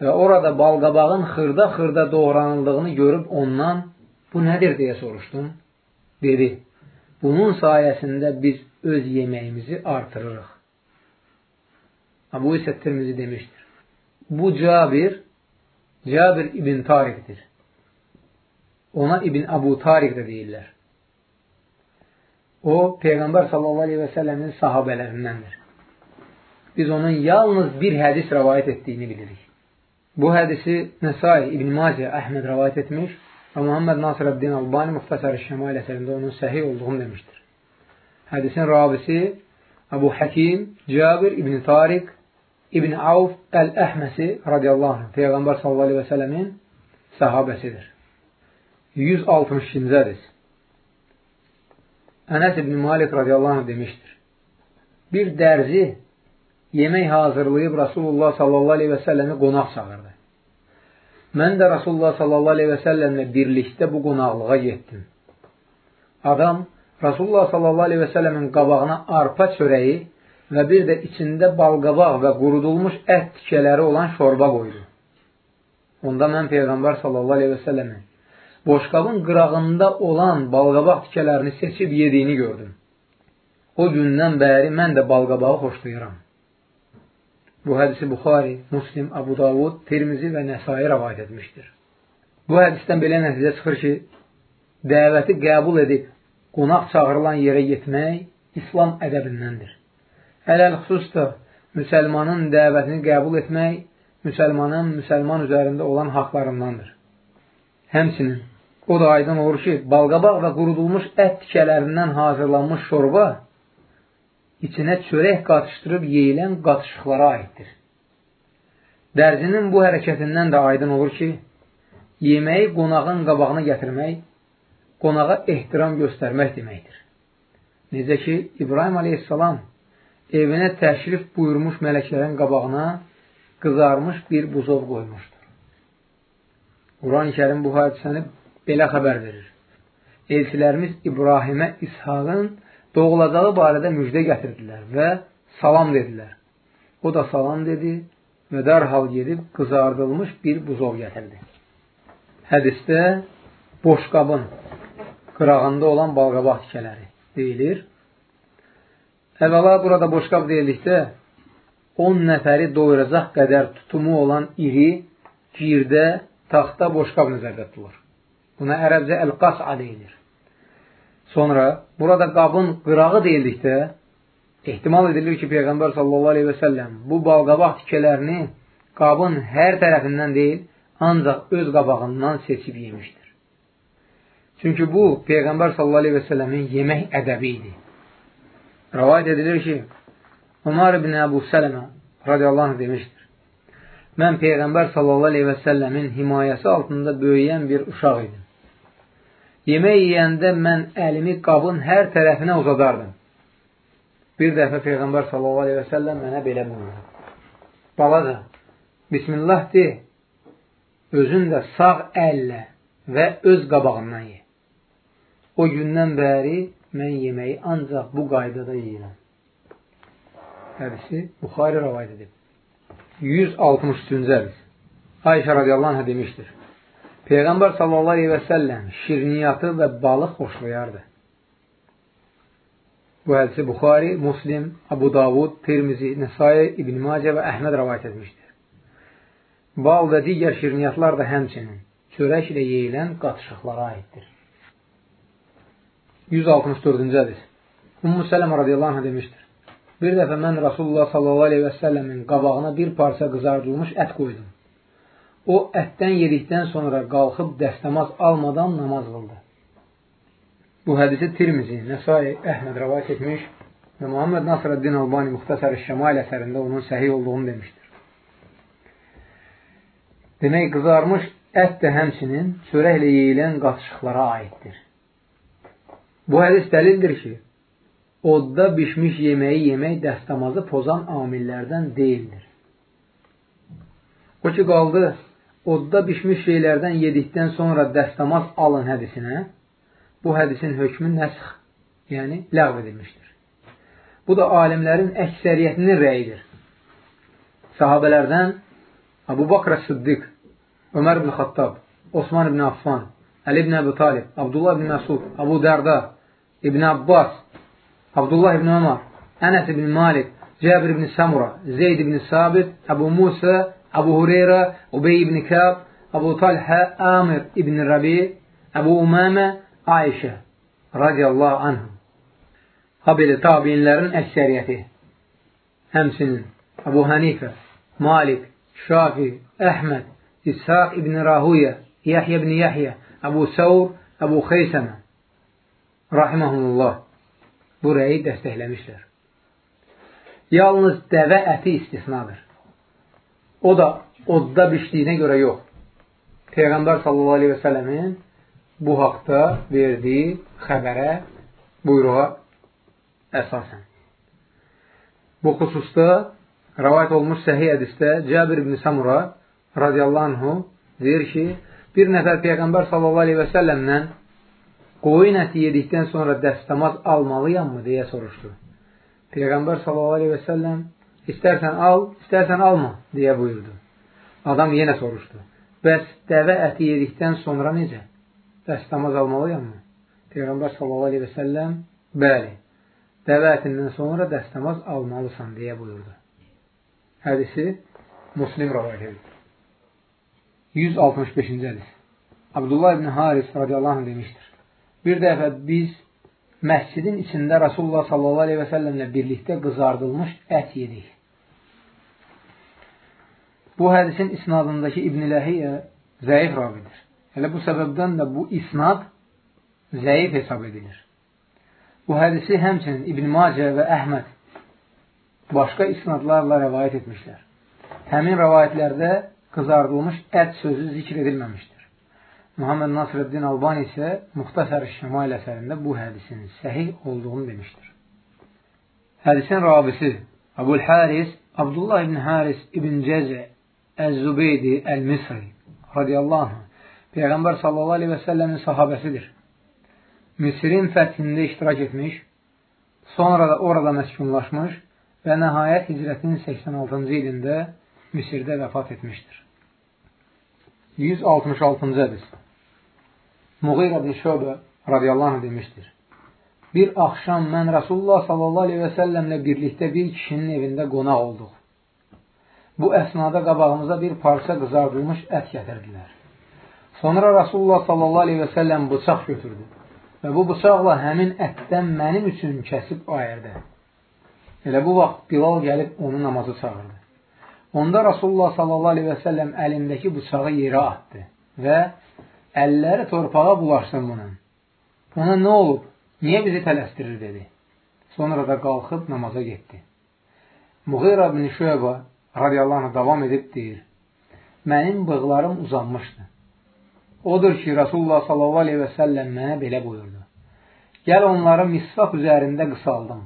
və orada balqabağın xırda-xırda doğranıldığını görüb ondan bu nədir deyə soruşdum. Dedi, bunun sayəsində biz öz yeməyimizi artırırıq. Bu isə Tirmizi demişdir. Bu Cabir, Cabir İbn Tarikdir. Ona İbn Abu Tarik də deyirlər. O, Peyğəmbər sallallahu aleyhi və səlləmin sahabələrindəndir. Biz onun yalnız bir hədis rəvayət etdiyini bilirik. Bu hədisi Nəsai, İbn Mazə, Əhməd rəvayət etmiş və Muhammed Nasirəddin Albani Muxtasar-ı Şəmail əsərində onun səhih olduğunu demişdir. Hədisin ravisi Əbu Həkim, Cabir İbn Tariq, İbn Avf Əl-Əhməsi radiyallahu anh, Peyğəmbər sallallahu aleyhi və sələmin sahabəsidir. 162-ci hədis Ənəs ibn Malik radiyallahu anh demişdir. Bir dərzi yemək hazırlayıb Rasulullah sallallahu aleyhi və səlləmi qonaq çağırdı. Mən də Rasulullah sallallahu aleyhi və səlləmlə birlikdə bu qonaqlığa getdim. Adam Rasulullah sallallahu aleyhi və səlləmin qabağına arpa çörəyi və bir də içində balqabaq və qurudulmuş ət tikələri olan şorba qoydu. Onda mən Peyğəmbər sallallahu aleyhi və səlləmin boşqabın qırağında olan balqabaq tikələrini seçib yediyini gördüm. O gündən bəri mən də balqabağı xoşlayıram. Bu hədisi Buxari, Muslim, Abu Davud, Tirmizi və Nəsai rəvayət etmişdir. Bu hədisdən belə nəticə çıxır ki, dəvəti qəbul edib qonaq çağırılan yerə getmək İslam ədəbindəndir. Hələl xüsus da müsəlmanın dəvətini qəbul etmək müsəlmanın müsəlman üzərində olan haqlarındandır. Həmsinin o da aydın olur ki, balqabaq və qurudulmuş ət tikələrindən hazırlanmış şorba içinə çörək qatışdırıb yeyilən qatışıqlara aiddir. Dərzinin bu hərəkətindən də aydın olur ki, yeməyi qonağın qabağına gətirmək, qonağa ehtiram göstərmək deməkdir. Necə ki, İbrahim aleyhissalam evinə təşrif buyurmuş mələklərin qabağına qızarmış bir buzov qoymuşdur. Quran-ı kərim bu hadisəni belə xəbər verir. Elçilərimiz İbrahimə İshağın doğulacağı barədə müjdə gətirdilər və salam dedilər. O da salam dedi və dərhal gedib qızardılmış bir buzov gətirdi. Hədisdə boşqabın qırağında olan balqabaq tikələri deyilir. Əvvəla burada boşqab deyildikdə 10 nəfəri doyuracaq qədər tutumu olan iri, girdə, taxta boşqab nəzərdə tutulur. Buna ərəbcə əl-qas'a deyilir. Sonra burada qabın qırağı deyildikdə ehtimal edilir ki, Peyğəmbər sallallahu aleyhi və səlləm bu balqabaq tikələrini qabın hər tərəfindən deyil, ancaq öz qabağından seçib yemişdir. Çünki bu, Peyğəmbər sallallahu aleyhi və səlləmin yemək ədəbi idi. Rəvayət edilir ki, Ömər ibn Əbu Sələmə radiyallahu anh demişdir. Mən Peyğəmbər sallallahu aleyhi və səlləmin himayəsi altında böyüyən bir uşaq idim. Yemək yeyəndə mən əlimi qabın hər tərəfinə uzadardım. Bir dəfə Peyğəmbər səlləm mənə belə buyurdu. Balaca, Bismillah de, özün də sağ əllə və öz qabağından ye. O gündən bəri mən yeməyi ancaq bu qaydada yeyirəm hədisi Buxari rəvayət edib. 163-cü hədis. Ayşə radiyallahu anh demişdir. Peyğəmbər səlləm şirniyyatı və balıq xoşlayardı. Bu hədisi Buxari, Muslim, Abu Davud, Tirmizi, Nəsai, İbn Macə və Əhməd rəvayət etmişdir. Bal və digər şirniyyatlar da həmçinin çörək ilə yeyilən qatışıqlara aiddir. 164-cü hədis. Ummu Sələmə radiyallahu anh demişdir. Bir dəfə mən Rasulullah sallallahu aleyhi və səlləmin qabağına bir parça qızardılmış ət qoydum. O, ətdən yedikdən sonra qalxıb dəstəmaz almadan namaz qıldı. Bu hədisi Tirmizi, Nəsai, Əhməd rəvayət etmiş və Muhammed Nasrəddin Albani Muxtasar-ı Şəmail əsərində onun səhiy olduğunu demişdir. Demək, qızarmış ət də həmsinin çörəklə yeyilən qatışıqlara aiddir. Bu hədis dəlildir ki, odda bişmiş yeməyi yemək dəstəmazı pozan amillərdən deyildir. O ki, qaldı, odda bişmiş şeylərdən yedikdən sonra dəstəmaz alın hədisinə, bu hədisin hökmü nəsx, yəni ləğv edilmişdir. Bu da alimlərin əksəriyyətinin rəyidir. Sahabələrdən Abu Bakr Sıddiq, Ömər ibn Xattab, Osman ibn Affan, Əli ibn Əbu Talib, Abdullah ibn Məsud, Abu Dərda, İbn Abbas, Abdullah ibn Ömər, Ənəs ibn Malik, Cəbir ibn Samura, Zeyd ibn Sabit, Əbu Musa, Əbu Hureyra, Ubey ibn Kəb, Əbu Talhə, Amir ibn Rabi, Əbu Umamə, Ayşə radiyallahu anhum. Ha belə tabinlərin əksəriyyəti. Həmsinin Əbu Hənifə, Malik, Şafi, Əhməd, İshaq ibn Rahuyə, Yahya ibn Yahya, Əbu Səur, Əbu Xeysəmə rahiməhullah bu rəyi dəstəkləmişlər. Yalnız dəvə əti istisnadır. O da odda bişdiyinə görə yox. Peyğəmbər sallallahu aleyhi və sələmin bu haqda verdiyi xəbərə, buyruğa əsasən. Bu xüsusda rəvayət olmuş səhih hədisdə Cəbir ibn Samura radiyallahu anhu deyir ki, bir nəfər Peyğəmbər sallallahu aleyhi və səlləmdən qoyun əti yedikdən sonra dəstəmaz almalıyammı deyə soruşdu. Peyğəmbər sallallahu aleyhi və səlləm istərsən al, istərsən alma deyə buyurdu. Adam yenə soruşdu. Bəs dəvə əti yedikdən sonra necə? Dəstəmaz almalıyammı? Peyğəmbər sallallahu aleyhi və səlləm bəli, dəvə ətindən sonra dəstəmaz almalısan deyə buyurdu. Hədisi Muslim rəvayət edir. 165-ci hədis. Abdullah ibn Haris radiyallahu anh demişdir. Bir dəfə biz məscidin içində Rasulullah sallallahu aleyhi və səlləmlə birlikdə qızardılmış ət yedik. Bu hədisin isnadındakı İbn Ləhiyyə zəif ravidir. Elə bu səbəbdən də bu isnad zəif hesab edilir. Bu hədisi həmçinin İbn Macə və Əhməd başqa isnadlarla rəvayət etmişlər. Həmin rəvayətlərdə qızardılmış ət sözü zikr edilməmişdir. Muhammed Nasrəddin Albani isə Muxtasar Şəmail əsərində bu hədisin səhih olduğunu demişdir. Hədisin rabisi Abul Haris Abdullah ibn Haris ibn Cəzə Əz-Zubeydi Əl-Misri radiyallahu anh Peyğəmbər sallallahu aleyhi və səlləmin sahabəsidir. Misirin fəthində iştirak etmiş, sonra da orada məskunlaşmış və nəhayət hicrətin 86-cı ilində Misirdə vəfat etmişdir. 166-cı hədis Muğir ibn Şöbə radiyallahu anh demişdir. Bir axşam mən Rasulullah sallallahu aleyhi və səlləmlə birlikdə bir kişinin evində qonaq olduq. Bu əsnada qabağımıza bir parça qızardılmış ət gətirdilər. Sonra Rasulullah sallallahu aleyhi və səlləm bıçaq götürdü və bu bıçaqla həmin ətdən mənim üçün kəsib ayırdı. Elə bu vaxt Bilal gəlib onu namazı çağırdı. Onda Rasulullah sallallahu aleyhi və səlləm əlindəki bıçağı yerə atdı və əlləri torpağa bulaşsın bunun. Ona nə olub? Niyə bizi tələstirir, dedi. Sonra da qalxıb namaza getdi. Muğira ibn Şöba radiyallahu davam edib deyir, mənim bığlarım uzanmışdı. Odur ki, Rasulullah sallallahu aleyhi və səlləm mənə belə buyurdu. Gəl onları misvaq üzərində qısaldım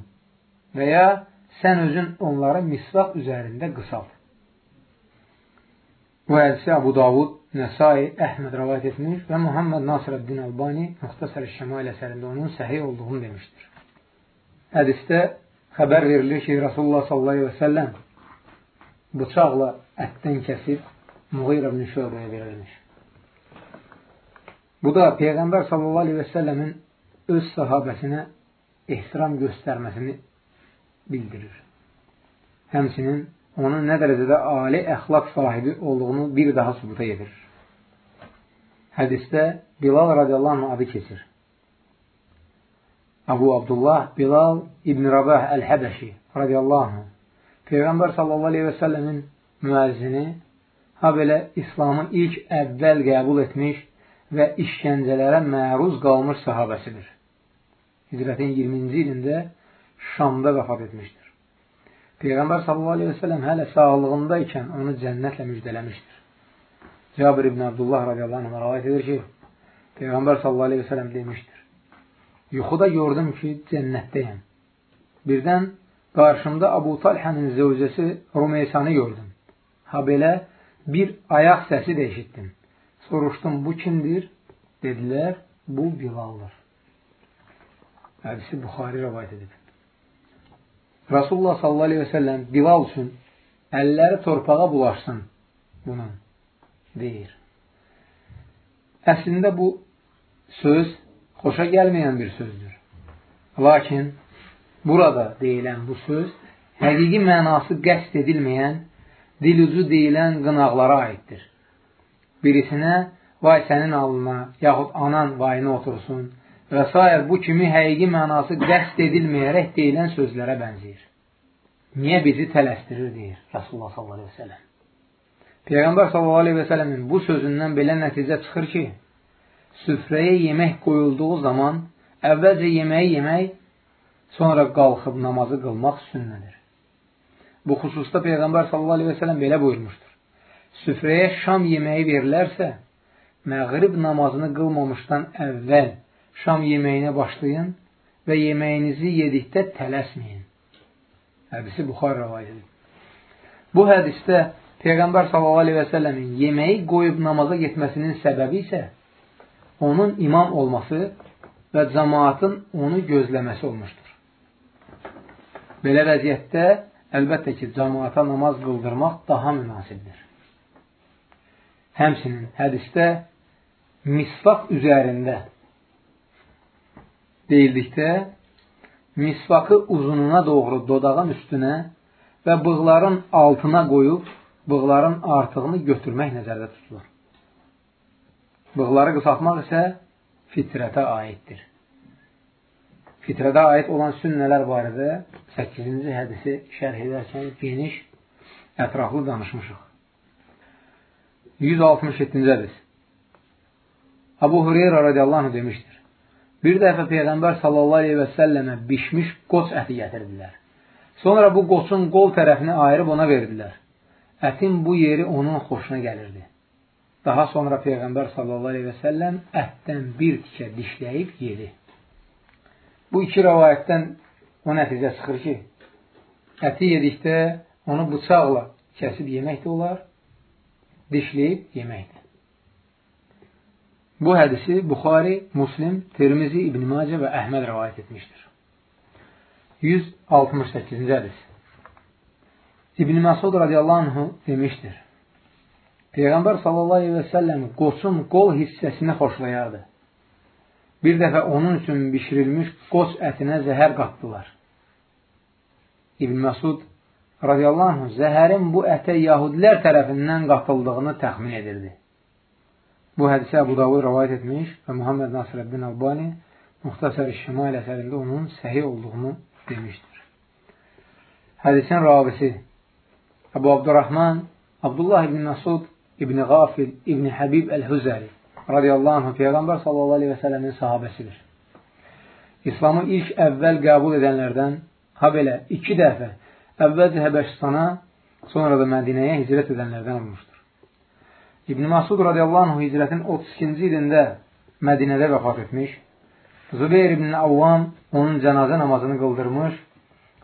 və ya sən özün onları misvaq üzərində qısald. Bu hədisi Abu Davud, Nəsai, Əhməd rəvayət etmiş və Muhammed Nasirəddin Albani Muxtasar-ı Şəmail əsərində onun səhih olduğunu demişdir. Hədisdə xəbər verilir ki, Rasulullah sallallahu aleyhi və səlləm bıçaqla ətdən kəsib Muğir ibn Şöbəyə verilmiş. Bu da Peyğəmbər sallallahu aleyhi və səlləmin öz sahabəsinə ehtiram göstərməsini bildirir. Həmsinin onun nə dərəcədə ali əxlaq sahibi olduğunu bir daha sübuta yedirir. Hədisdə Bilal radiyallahu adı keçir. Abu Abdullah Bilal İbn Rabah Əl-Həbəşi radiyallahu Peyğəmbər sallallahu aleyhi və səlləmin müəzzini ha belə İslamı ilk əvvəl qəbul etmiş və işgəncələrə məruz qalmış sahabəsidir. Hicrətin 20-ci ilində Şamda vəfat etmişdir. Peyğəmbər sələm hələ sağlığında ikən onu cənnətlə müjdələmişdir. Cabir ibn Abdullah radiyallahu anh rəvayət edir ki, Peyğəmbər sələm demişdir. Yuxuda gördüm ki, cənnətdəyəm. Birdən qarşımda Abu Talhənin zövcəsi Rumeysanı gördüm. Ha belə bir ayaq səsi də eşitdim. Soruşdum, bu kimdir? Dedilər, bu Bilaldır. Hədisi Buxari rəvayət edib. Rasulullah sallallahu aleyhi və səlləm Bilal üçün əlləri torpağa bulaşsın bunun deyir. Əslində bu söz xoşa gəlməyən bir sözdür. Lakin burada deyilən bu söz həqiqi mənası qəsd edilməyən, dilucu deyilən qınaqlara aiddir. Birisinə vay sənin alına, yaxud anan vayına otursun, və s. bu kimi həqiqi mənası qəsd edilməyərək deyilən sözlərə bənzəyir. Niyə bizi tələstirir, deyir Rasulullah s.a.v. Peyğəmbər s.a.v-in bu sözündən belə nəticə çıxır ki, süfrəyə yemək qoyulduğu zaman əvvəlcə yeməyi yemək, sonra qalxıb namazı qılmaq sünnədir. Bu xüsusda Peyğəmbər s.a.v. belə buyurmuşdur. Süfrəyə şam yeməyi verilərsə, məğrib namazını qılmamışdan əvvəl şam yeməyinə başlayın və yeməyinizi yedikdə tələsməyin. Hədisi Buxar rəvayət edir. Bu hədisdə Peyğəmbər s.ə.v-in yeməyi qoyub namaza getməsinin səbəbi isə onun imam olması və cəmaatın onu gözləməsi olmuşdur. Belə vəziyyətdə əlbəttə ki, cəmaata namaz qıldırmaq daha münasibdir. Həmsinin hədisdə misvaq üzərində deyildikdə misvakı uzununa doğru dodağın üstünə və bığların altına qoyub bığların artığını götürmək nəzərdə tutulur. Bığları qısaltmaq isə fitrətə aiddir. Fitrədə aid olan sünnələr barədə 8-ci hədisi şərh edərkən geniş, ətraflı danışmışıq. 167-ci hədis Abu Hureyra radiyallahu demişdir. Bir dəfə Peyğəmbər sallallahu aleyhi və səlləmə bişmiş qoç əti gətirdilər. Sonra bu qoçun qol tərəfini ayırıb ona verdilər. Ətin bu yeri onun xoşuna gəlirdi. Daha sonra Peyğəmbər səlləm ətdən bir tikə dişləyib yedi. Bu iki rəvayətdən o nəticə çıxır ki, əti yedikdə onu bıçaqla kəsib yemək də olar, dişləyib yemək də. Bu hədisi Buxari, Muslim, Tirmizi, İbn Macə və Əhməd rəvayət etmişdir. 168-ci hədis İbn Məsud radiyallahu anh demişdir. Peyğəmbər sallallahu aleyhi və səlləm qoçun qol hissəsini xoşlayardı. Bir dəfə onun üçün bişirilmiş qoç ətinə zəhər qatdılar. İbn Məsud radiyallahu anh zəhərin bu ətə yahudilər tərəfindən qatıldığını təxmin edirdi. Bu hədisə Əbu Davud rəvayət etmiş və Muhammed Nasirəddin Albani Muxtasər-i Şimal əsərində onun səhi olduğunu demişdir. Hədisin ravisi Əbu Abdurrahman Abdullah ibn Məsud ibn Qafil ibn Həbib Əl-Hüzəri radiyallahu anh Peyğəmbər sallallahu aleyhi və sələmin sahabəsidir. İslamı ilk əvvəl qəbul edənlərdən, ha belə iki dəfə əvvəlcə Həbəşistana, sonra da Mədinəyə hicrət edənlərdən olmuşdur. İbn Masud radiyallahu anh hicrətin 32-ci ilində Mədinədə vəfat etmiş, Zübeyir ibn Avvam onun cənazə namazını qıldırmış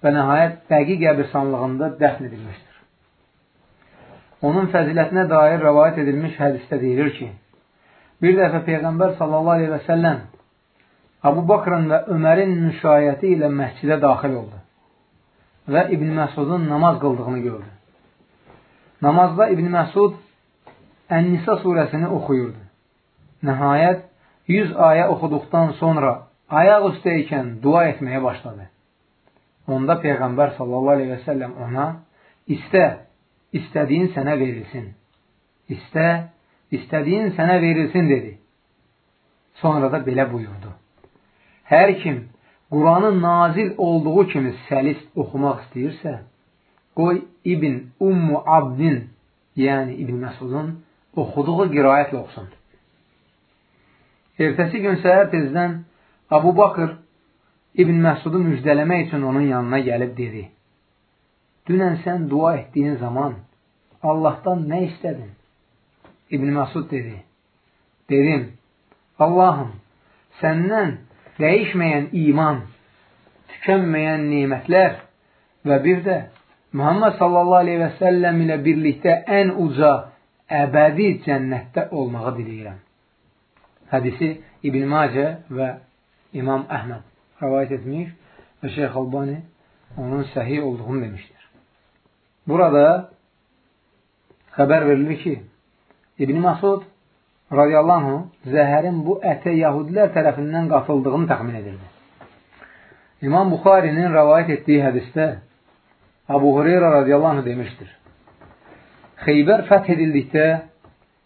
və nəhayət Bəqi qəbirsanlığında dəfn edilmişdir. Onun fəzilətinə dair rəvayət edilmiş hədisdə deyilir ki, Bir dəfə Peyğəmbər sallallahu aleyhi və səlləm Abu Bakrın və Ömərin müşayiəti ilə məscidə daxil oldu və İbn Məsudun namaz qıldığını gördü. Namazda İbn Məsud Ən-Nisa surəsini oxuyurdu. Nəhayət 100 ayə oxuduqdan sonra ayaq üstə ikən dua etməyə başladı. Onda Peyğəmbər sallallahu aleyhi və səlləm ona istə, istədiyin sənə verilsin. İstə, istədiyin sənə verilsin dedi. Sonra da belə buyurdu. Hər kim Quranın nazil olduğu kimi səlis oxumaq istəyirsə, qoy İbn Ummu Abdin, yəni İbn Məsudun oxuduğu qirayətlə oxusun. Ertəsi gün səhər tezdən Abu Bakır İbn Məsudu müjdələmək üçün onun yanına gəlib dedi. Dünən sən dua etdiyin zaman Allahdan nə istədin? İbn Məsud dedi, dedim, Allahım, səndən dəyişməyən iman, tükənməyən nimətlər və bir də Muhammed sallallahu aleyhi və səlləm ilə birlikdə ən uca, əbədi cənnətdə olmağı diləyirəm. Hədisi İbn Macə və İmam Əhməd rəvayət etmiş və Şeyx Albani onun səhi olduğunu demişdir. Burada xəbər verilir ki, İbn Masud radiyallahu anh, zəhərin bu ətə yahudilər tərəfindən qatıldığını təxmin edirdi. İmam Buxarinin rəvayət etdiyi hədisdə Abu Hureyra radiyallahu anh demişdir. Xeybər fəth edildikdə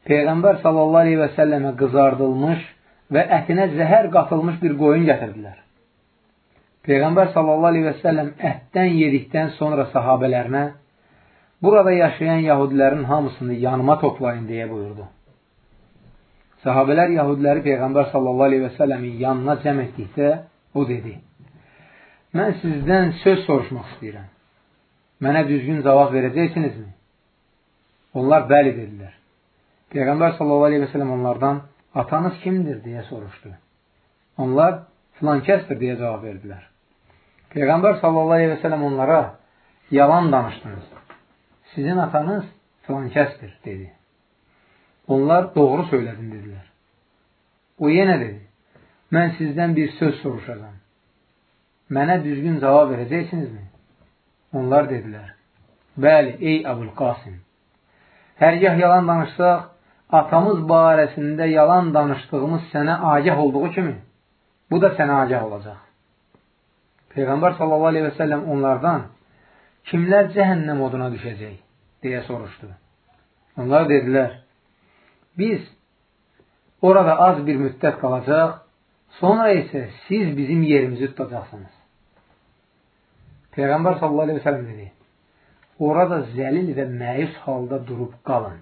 Peyğəmbər sallallahu aleyhi və səlləmə qızardılmış və ətinə zəhər qatılmış bir qoyun gətirdilər. Peyğəmbər səlləm ətdən yedikdən sonra sahabələrinə burada yaşayan yahudilərin hamısını yanıma toplayın deyə buyurdu. Sahabələr yahudiləri Peyğəmbər səlləmin yanına cəm etdikdə o dedi, mən sizdən söz soruşmaq istəyirəm. Mənə düzgün cavab verəcəksinizmi? Onlar bəli dedilər. Peyğəmbər səlləm onlardan atanız kimdir deyə soruşdu. Onlar filan kəsdir deyə cavab verdilər. Peyğəmbər səlləm onlara yalan danışdınız sizin atanız filan kəsdir, dedi. Onlar doğru söylədin, dedilər. O yenə dedi, mən sizdən bir söz soruşacam. Mənə düzgün cavab verəcəksinizmi? Onlar dedilər, bəli, ey Əbul Qasim, hərgah yalan danışsaq, atamız barəsində yalan danışdığımız sənə agah olduğu kimi, bu da sənə agah olacaq. Peyğəmbər sallallahu aleyhi və səlləm onlardan kimlər cəhənnəm oduna düşəcək? deyə soruşdu. Onlar dedilər, biz orada az bir müddət qalacaq, sonra isə siz bizim yerimizi tutacaqsınız. Peyğəmbər sallallahu aleyhi ve sellem dedi, orada zəlil və məyus halda durub qalın.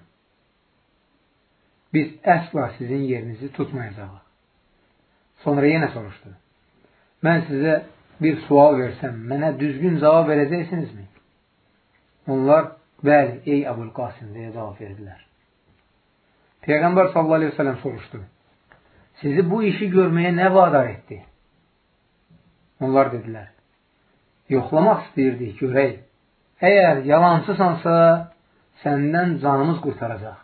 Biz əsla sizin yerinizi tutmayacaq. Sonra yenə soruşdu. Mən sizə bir sual versəm, mənə düzgün cavab verəcəksinizmi? Onlar, bəli, ey Əbul Qasim deyə cavab verdilər. Peyğəmbər sallallahu aleyhi ve sellem soruşdu. Sizi bu işi görməyə nə vadar etdi? Onlar dedilər. Yoxlamaq istəyirdik, görək. Əgər yalancısansa, səndən canımız qurtaracaq.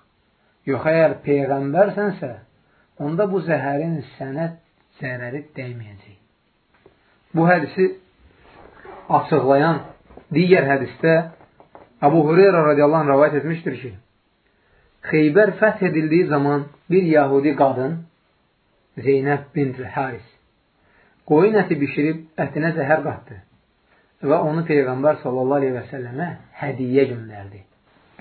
Yox, əgər Peyğəmbərsənsə, onda bu zəhərin sənə zərəri dəyməyəcək. Bu hədisi açıqlayan digər hədisdə Abu Hureyra radiyallahu anh rəvayət etmişdir ki, Xeybər fəth edildiyi zaman bir yahudi qadın Zeynəb bint Haris qoyun əti bişirib ətinə zəhər qatdı və onu Peyğəmbər sallallahu aleyhi və səlləmə hədiyyə göndərdi.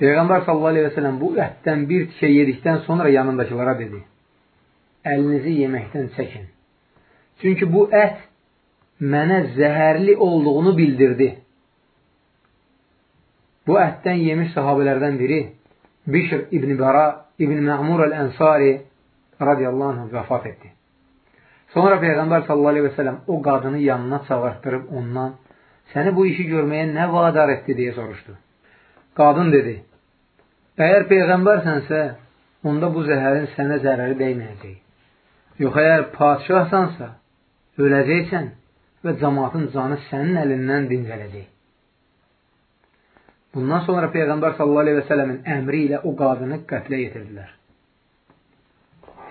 Peyğəmbər səlləm bu ətdən bir tikə yedikdən sonra yanındakılara dedi, əlinizi yeməkdən çəkin. Çünki bu ət mənə zəhərli olduğunu bildirdi. Bu ətdən yemiş sahabələrdən biri Bişr İbn Bəra İbn Mə'mur Əl-Ənsari radiyallahu anh vəfat etdi. Sonra Peyğəmbər sallallahu aleyhi və sələm o qadını yanına çağırtdırıb ondan səni bu işi görməyə nə vadar etdi deyə soruşdu. Qadın dedi, əgər Peyğəmbərsənsə, onda bu zəhərin sənə zərəri dəyməyəcək. Yox, əgər padişahsansa, öləcəksən və cəmatın canı sənin əlindən dincələcək. Bundan sonra Peyğəmbər sələmin əmri ilə o qadını qətlə yetirdilər.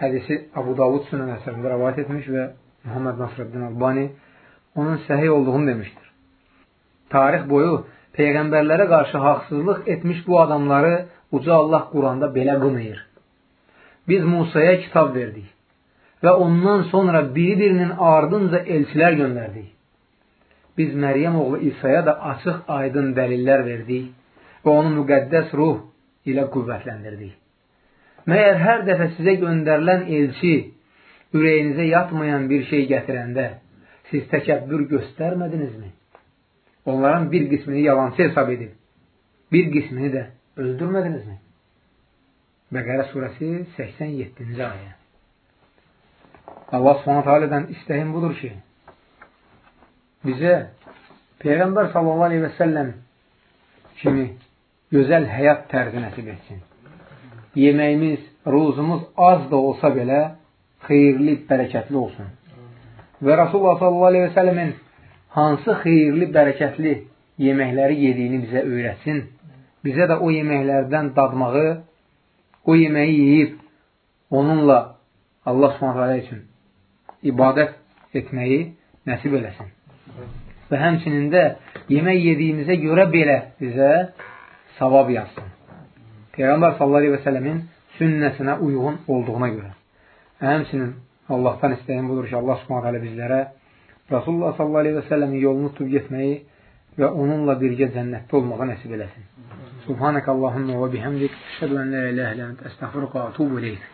Hədisi Abu Davud sünən əsərində rəvayət etmiş və Muhammed Nasrəddin Albani onun səhiy olduğunu demişdir. Tarix boyu Peyğəmbərlərə qarşı haqsızlıq etmiş bu adamları Uca Allah Quranda belə qınayır. Biz Musaya kitab verdik və ondan sonra biri-birinin ardınca elçilər göndərdik biz Məryəm oğlu İsa'ya da açıq aydın dəlillər verdik və onu müqəddəs ruh ilə qüvvətləndirdik. Məyər hər dəfə sizə göndərilən elçi ürəyinizə yatmayan bir şey gətirəndə siz təkəbbür göstərmədinizmi? Onların bir qismini yalancı hesab edib, bir qismini də öldürmədinizmi? Bəqərə surəsi 87-ci ayə. Allah subhanət alədən istəyim budur ki, bizə Peyğəmbər sallallahu aleyhi və səlləm kimi gözəl həyat tərzi nəsib etsin. Yeməyimiz, ruzumuz az da olsa belə xeyirli, bərəkətli olsun. Və Rasulullah sallallahu aleyhi və səlləmin hansı xeyirli, bərəkətli yeməkləri yediyini bizə öyrətsin. Bizə də o yeməklərdən dadmağı, o yeməyi yeyib onunla Allah subhanətə üçün ibadət etməyi nəsib eləsin və həmçinin də yemək yediyimizə görə belə bizə savab yazsın. Peyğəmbər və sələmin sünnəsinə uyğun olduğuna görə. Həmçinin Allahdan istəyən budur ki, Allah hələ bizlərə Rasulullah sallallahu aleyhi və sələmin yolunu tutub getməyi və onunla birgə cənnətdə olmağa nəsib eləsin. Subhanək Allahümə və bihəmdik, şədən lə ilə ələn, əstəğfirqə, atubu iləyik.